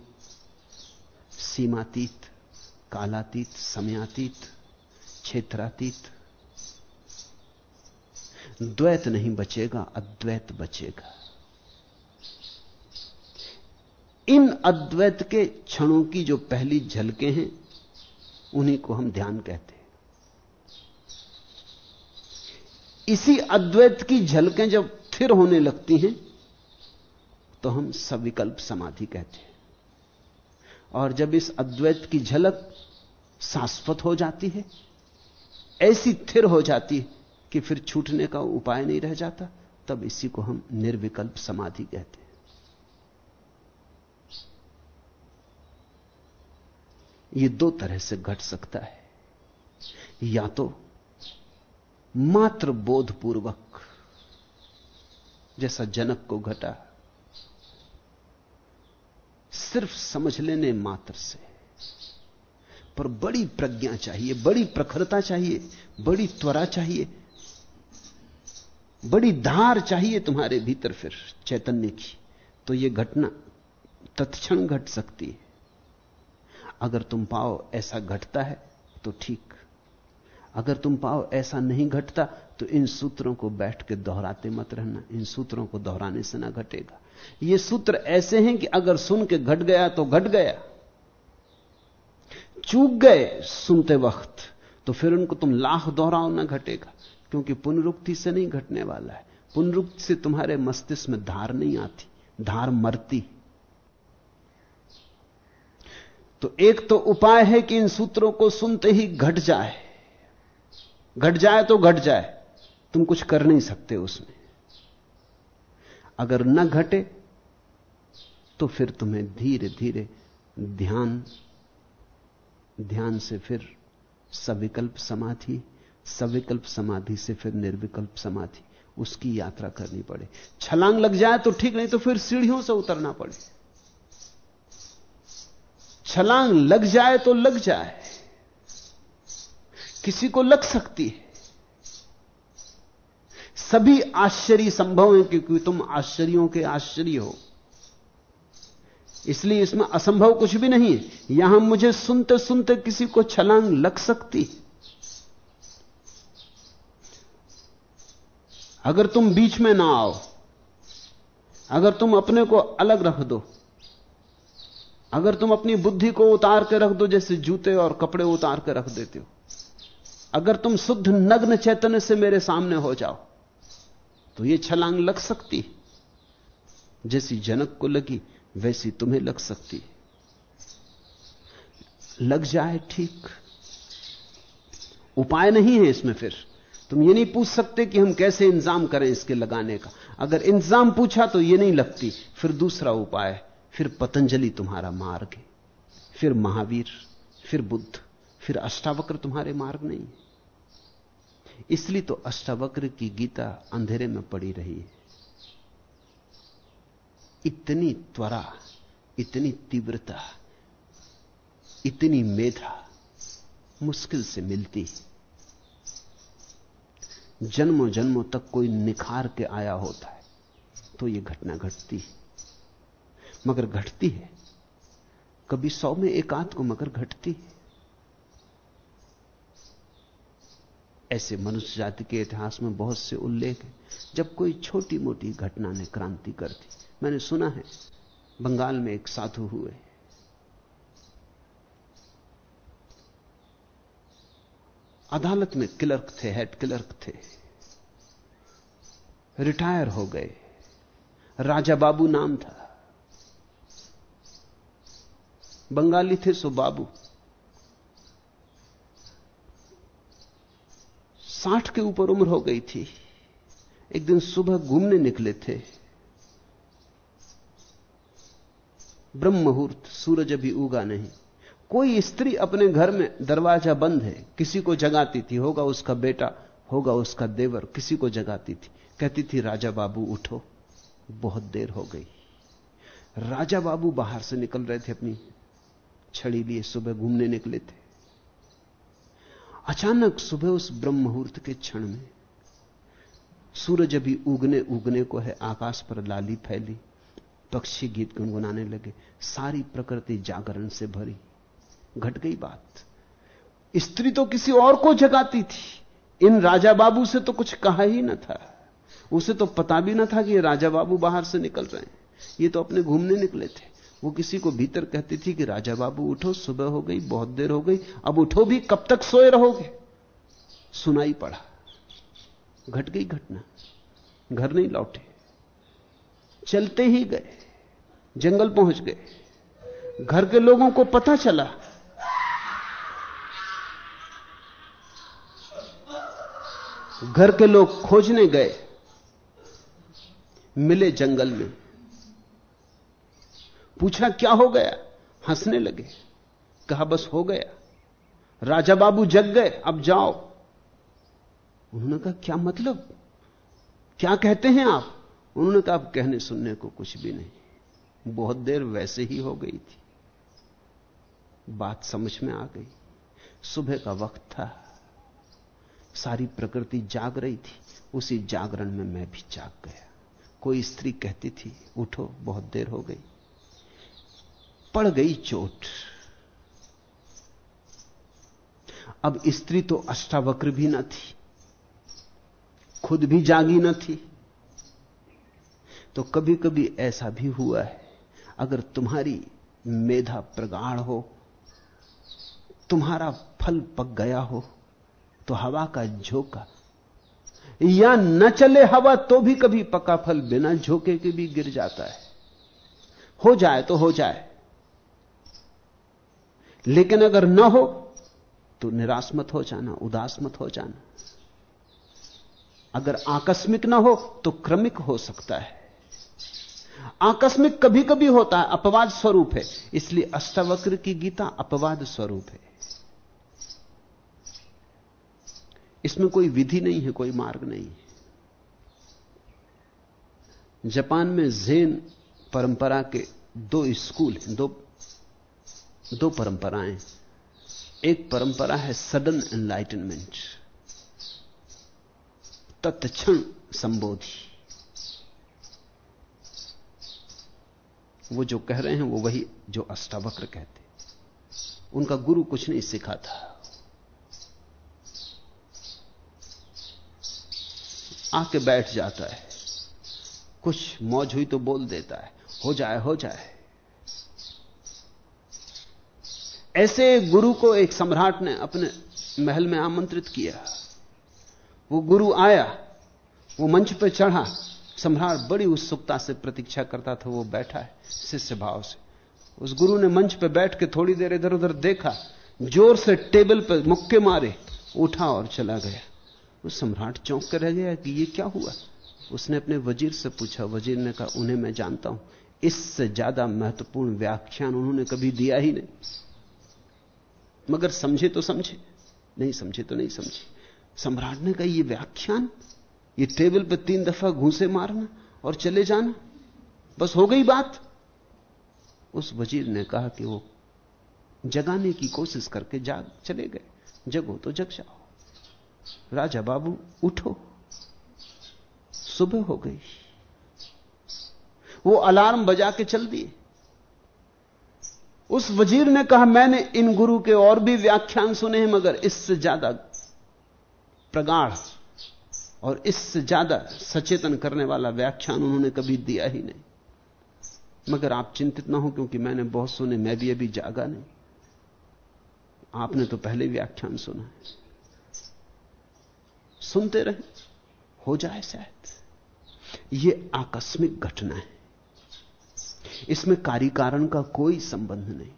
C: सीमातीत, कालातीत, समयातीत, क्षेत्रातीत। द्वैत नहीं बचेगा, अद्वैत बचेगा। इन अद्वैत के क्षणों की जो पहली झलकें हैं उन्हीं को हम ध्यान कहते हैं। इसी अद्वैत की झलकें जब फिर होने लगती हैं तो हम सविकल्प समाधि कहते हैं। और जब इस अद्वैत की झलक शाश्वत हो जाती है, ऐसी थिर हो जाती है कि फिर छूटने का उपाय नहीं रह जाता, तब इसी को हम निर्विकल्प समाधि कहते हैं। यह दो तरह से घट सकता है। या तो मात्र बोधपूर्वक, जैसा जनक को घटा, सिर्फ़ समझ लेने मात्र से, पर बड़ी प्रज्ञा चाहिए, बड़ी प्रखरता चाहिए, बड़ी त्वरा चाहिए, बड़ी धार चाहिए तुम्हारे भीतर फिर चैतन्य की तो यह घटना तत्क्षण घट सकती है। अगर तुम पाओ ऐसा घटता है तो ठीक। अगर तुम पाओ ऐसा नहीं घटता तो इन सूत्रों को बैठ के दोहराते मत रहना, इन सूत्रों को दोहराने से ना घटेगा। ये सूत्र ऐसे हैं कि अगर सुन के घट गया तो घट गया। चूक गए सुनते वक्त तो फिर उनको तुम लाख दोहराओ ना घटेगा, क्योंकि पुनरुक्ति से नहीं घटने वाला है। पुनरुक्ति से तुम्हारे मस्तिष्क में धार नहीं आती, धार मरती। तो एक तो उपाय है कि इन सूत्रों को सुनते ही घट जाए। घट जाए तो घट जाए। तुम कुछ कर नहीं सकते उसमें। अगर न घटे तो फिर तुम्हें धीरे धीरे ध्यान ध्यान से फिर सविकल्प समाधि सविकल्प समाधि से फिर निर्विकल्प समाधि, उसकी यात्रा करनी पड़े। छलांग लग जाए तो ठीक, नहीं तो फिर सीढ़ियों से उतरना पड़े। छलांग लग जाए तो लग जाए। किसी को लग सकती है। सभी आश्चर्य संभव है क्योंकि तुम आश्चर्यों के आश्चर्य हो। इसलिए इसमें असंभव कुछ भी नहीं है। यहाँ मुझे सुनते सुनते किसी को छलांग लग सकती अगर तुम बीच में ना आओ, अगर तुम अपने को अलग रख दो अगर तुम अपनी बुद्धि को उतार के रख दो, जैसे जूते और कपड़े उतार के रख देते हो। अगर तुम शुद्ध नग्न चैतन्य से मेरे सामने हो जाओ तो यह छलांग लग सकती जैसी जनक को लगी, वैसी तुम्हें लग सकती लग जाए ठीक। उपाय नहीं है इसमें फिर। तुम ये नहीं पूछ सकते कि हम कैसे इंतज़ाम करें इसके लगाने का। अगर इंतज़ाम पूछा तो ये नहीं लगती, फिर दूसरा उपाय फिर पतंजलि तुम्हारा मार्ग है, फिर महावीर, फिर बुद्ध, फिर अष्टावक्र तुम्हारे मार्ग नहीं इसलिए तो अष्टावक्र की गीता अंधेरे में पड़ी रही है। इतनी त्वरा, इतनी तीव्रता, इतनी मेधा मुश्किल से मिलती जन्मों जन्मों तक कोई निखार के आया होता है तो यह घटना घटती है। मगर घटती है। कभी सौ में एक आध को मगर घटती है। ऐसे मनुष्य जाति के इतिहास में बहुत से उल्लेख हैं। जब कोई छोटी मोटी घटना ने क्रांति कर दी, मैंने सुना है, बंगाल में एक साधु हुए। अदालत में क्लर्क थे, हेड क्लर्क थे। रिटायर हो गए। राजा बाबू नाम था। बंगाली थे सो बाबू। साठ के ऊपर उम्र हो गई थी। एक दिन सुबह घूमने निकले थे। ब्रह्म मुहूर्त, सूरज अभी उगा नहीं। कोई स्त्री अपने घर में दरवाज़ा बंद है, किसी को जगाती थी, होगा उसका बेटा, होगा उसका देवर, किसी को जगाती थी। कहती थी, राजा बाबू, उठो। बहुत देर हो गई। राजा बाबू बाहर से निकल रहे थे अपनी छड़ी लिए सुबह घूमने निकले थे। अचानक सुबह उस ब्रह्म मुहूर्त के क्षण में सूरज अभी उगने उगने को है, आकाश पर लाली फैली, पक्षी गीत गुनगुनाने लगे, सारी प्रकृति जागरण से भरी। घट गई बात। स्त्री तो किसी और को जगाती थी। इन राजा बाबू से तो कुछ कहा ही न था। उसे तो पता भी न था कि राजा बाबू बाहर से निकल रहे हैं। ये तो अपने घूमने निकले थे। वो किसी को भीतर कहती थी कि, राजा बाबू, उठो, सुबह हो गई, बहुत देर हो गई, अब उठो भी, कब तक सोए रहोगे? सुनाई पड़ा। घट गई घटना। घर नहीं लौटे। चलते ही गए। जंगल पहुँच गए। घर के लोगों को पता चला। घर के लोग खोजने गए। मिले जंगल में। पूछा क्या हो गया? हंसने लगे। कहा, बस हो गया। राजा बाबू जग गए, अब जाओ। उन्होंने कहा, क्या मतलब? क्या कहते हैं आप? उन्होंने कहा अब कहने सुनने को कुछ भी नहीं। बहुत देर वैसे ही हो गई थी। बात समझ में आ गई। सुबह का वक्त था। सारी प्रकृति जाग रही थी। उसी जागरण में मैं भी जाग गया। कोई स्त्री कहती थी, उठो, बहुत देर हो गई। पड़ गई चोट। अब स्त्री तो अष्टावक्र भी न थी, खुद भी जागी न थी। तो कभी कभी ऐसा भी हुआ है, अगर तुम्हारी मेधा प्रगाढ़ हो, तुम्हारा फल पक गया हो तो हवा का झोंका, या न चले हवा तो भी कभी पका फल बिना झोंके के भी गिर जाता है। हो जाए तो हो जाए। लेकिन अगर न हो तो निराश मत हो जाना, उदास मत हो जाना। अगर आकस्मिक ना हो तो क्रमिक हो सकता है। आकस्मिक कभी कभी होता है, अपवाद स्वरूप है। इसलिए अष्टावक्र की गीता अपवाद स्वरूप है। इसमें कोई विधि नहीं है, कोई मार्ग नहीं है। जापान में जेन परंपरा के दो स्कूल हैं, दो दो परंपराएँ। एक परंपरा है सडन एनलाइटनमेंट तत्क्षण संबोधि। वो जो कह रहे हैं, वो वही जो अष्टावक्र कहते उनका गुरु कुछ नहीं सिखा था। आके बैठ जाता है। कुछ मौज हुई तो बोल देता है, हो जाए हो जाए। ऐसे गुरु को एक सम्राट ने अपने महल में आमंत्रित किया। वो गुरु आया, वो मंच पर चढ़ा। सम्राट बड़ी उत्सुकता से प्रतीक्षा करता था, वो बैठा है शिष्य भाव से। उस गुरु ने मंच पर बैठ के थोड़ी देर इधर उधर देखा, ज़ोर से टेबल पर मुक्के मारे, उठा और चला गया। उस सम्राट चौंक कर रह गया कि ये क्या हुआ? उसने अपने वज़ीर से पूछा, वज़ीर ने कहा, उन्हें मैं जानता हूँ, इससे ज़्यादा महत्वपूर्ण व्याख्यान उन्होंने कभी दिया ही नहीं। मगर समझे तो समझे। नहीं समझे तो नहीं समझे। सम्राट ने कहा यह व्याख्यान, ये टेबल पर तीन दफ़ा घूसे मारना और चले जाना, बस हो गई बात। उस वज़ीर ने कहा कि वो जगाने की कोशिश करके जाग चले गए। जगो तो जग जाओ। राजा बाबू, उठो। सुबह हो गई। वो अलार्म बजा के चल दिए। उस वज़ीर ने कहा, मैंने इन गुरु के और भी व्याख्यान सुने हैं, मगर इससे ज़्यादा प्रगाढ़ और इससे ज़्यादा सचेतन करने वाला व्याख्यान उन्होंने कभी दिया ही नहीं। मगर आप चिंतित ना हो, क्योंकि मैंने बहुत सुने, मैं भी अभी जागा नहीं। आपने तो पहले व्याख्यान सुना है। सुनते रहे, हो जाए शायद। यह आकस्मिक घटना है। इसमें कार्य कारण का कोई संबंध नहीं।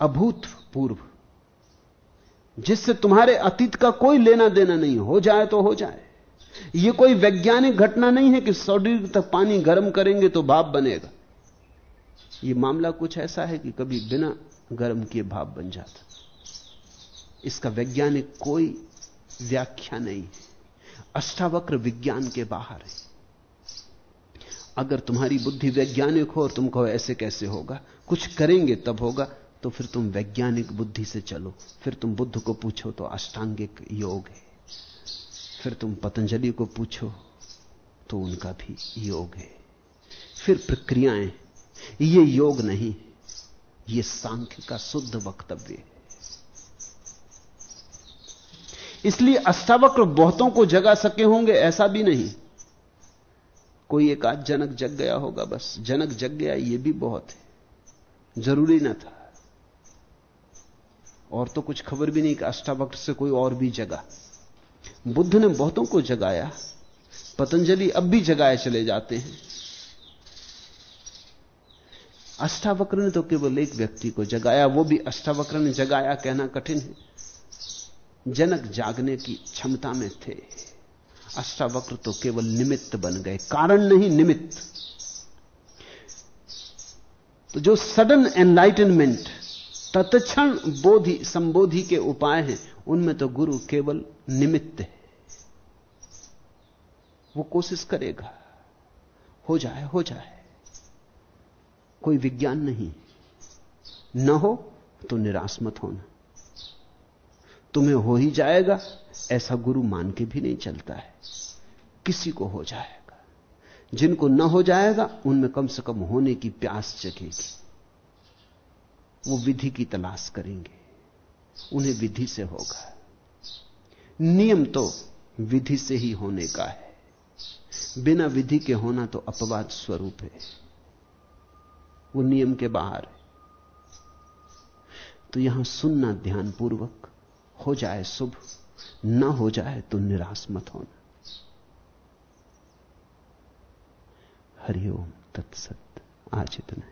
C: अभूतपूर्व। जिससे तुम्हारे अतीत का कोई लेना देना नहीं, हो जाए तो हो जाए। यह कोई वैज्ञानिक घटना नहीं है कि सौ डिग्री तक पानी गर्म करेंगे तो भाप बनेगा। यह मामला कुछ ऐसा है कि कभी बिना गर्म किए भाप बन जाता। इसका वैज्ञानिक कोई व्याख्या नहीं है। अष्टावक्र विज्ञान के बाहर है। अगर तुम्हारी बुद्धि वैज्ञानिक हो और तुम कहो, ऐसे कैसे होगा? कुछ करेंगे, तब होगा। तो फिर तुम वैज्ञानिक बुद्धि से चलो। फिर तुम बुद्ध को पूछो तो अष्टांगिक योग है। फिर तुम पतंजलि को पूछो तो उनका भी योग है। फिर प्रक्रियाएँ। ये योग नहीं, ये सांख्य का शुद्ध वक्तव्य है। इसलिए अष्टावक्र बहुतों को जगा सके होंगे, ऐसा भी नहीं। कोई एक आज जनक जग गया होगा बस। जनक जग गया, ये भी बहुत है। ज़रूरी ना था। और तो कुछ खबर भी नहीं कि अष्टावक्र से कोई और भी जगा। बुद्ध ने बहुतों को जगाया। पतंजलि अब भी जगाए चले जाते हैं। अष्टावक्र ने तो केवल एक व्यक्ति को जगाया, वो भी अष्टावक्र ने जगाया, कहना कठिन है। जनक जागने की क्षमता में थे। अष्टावक्र तो केवल निमित्त बन गए, कारण नहीं निमित्त। तो जो सडन एनलाइटनमेंट तत्क्षण बोधि, संबोधि के उपाय हैं, उनमें तो गुरु केवल निमित्त है। वो कोशिश करेगा, हो जाए हो जाए। कोई विज्ञान नहीं। न हो तो निराश मत होना। तुम्हें हो ही जाएगा। ऐसा गुरु मान के भी नहीं चलता है। किसी को हो जाएगा। जिनको न हो जाएगा उनमें कम से कम होने की प्यास जगेगी। वो विधि की तलाश करेंगे। उन्हें विधि से होगा। नियम तो विधि से ही होने का है। बिना विधि के होना तो अपवाद स्वरूप है। वो नियम के बाहर है। तो यहाँ सुनना ध्यानपूर्वक। हो जाए शुभ ना हो जाए तो निराश मत होना। हरिओम तत्सत आज इतना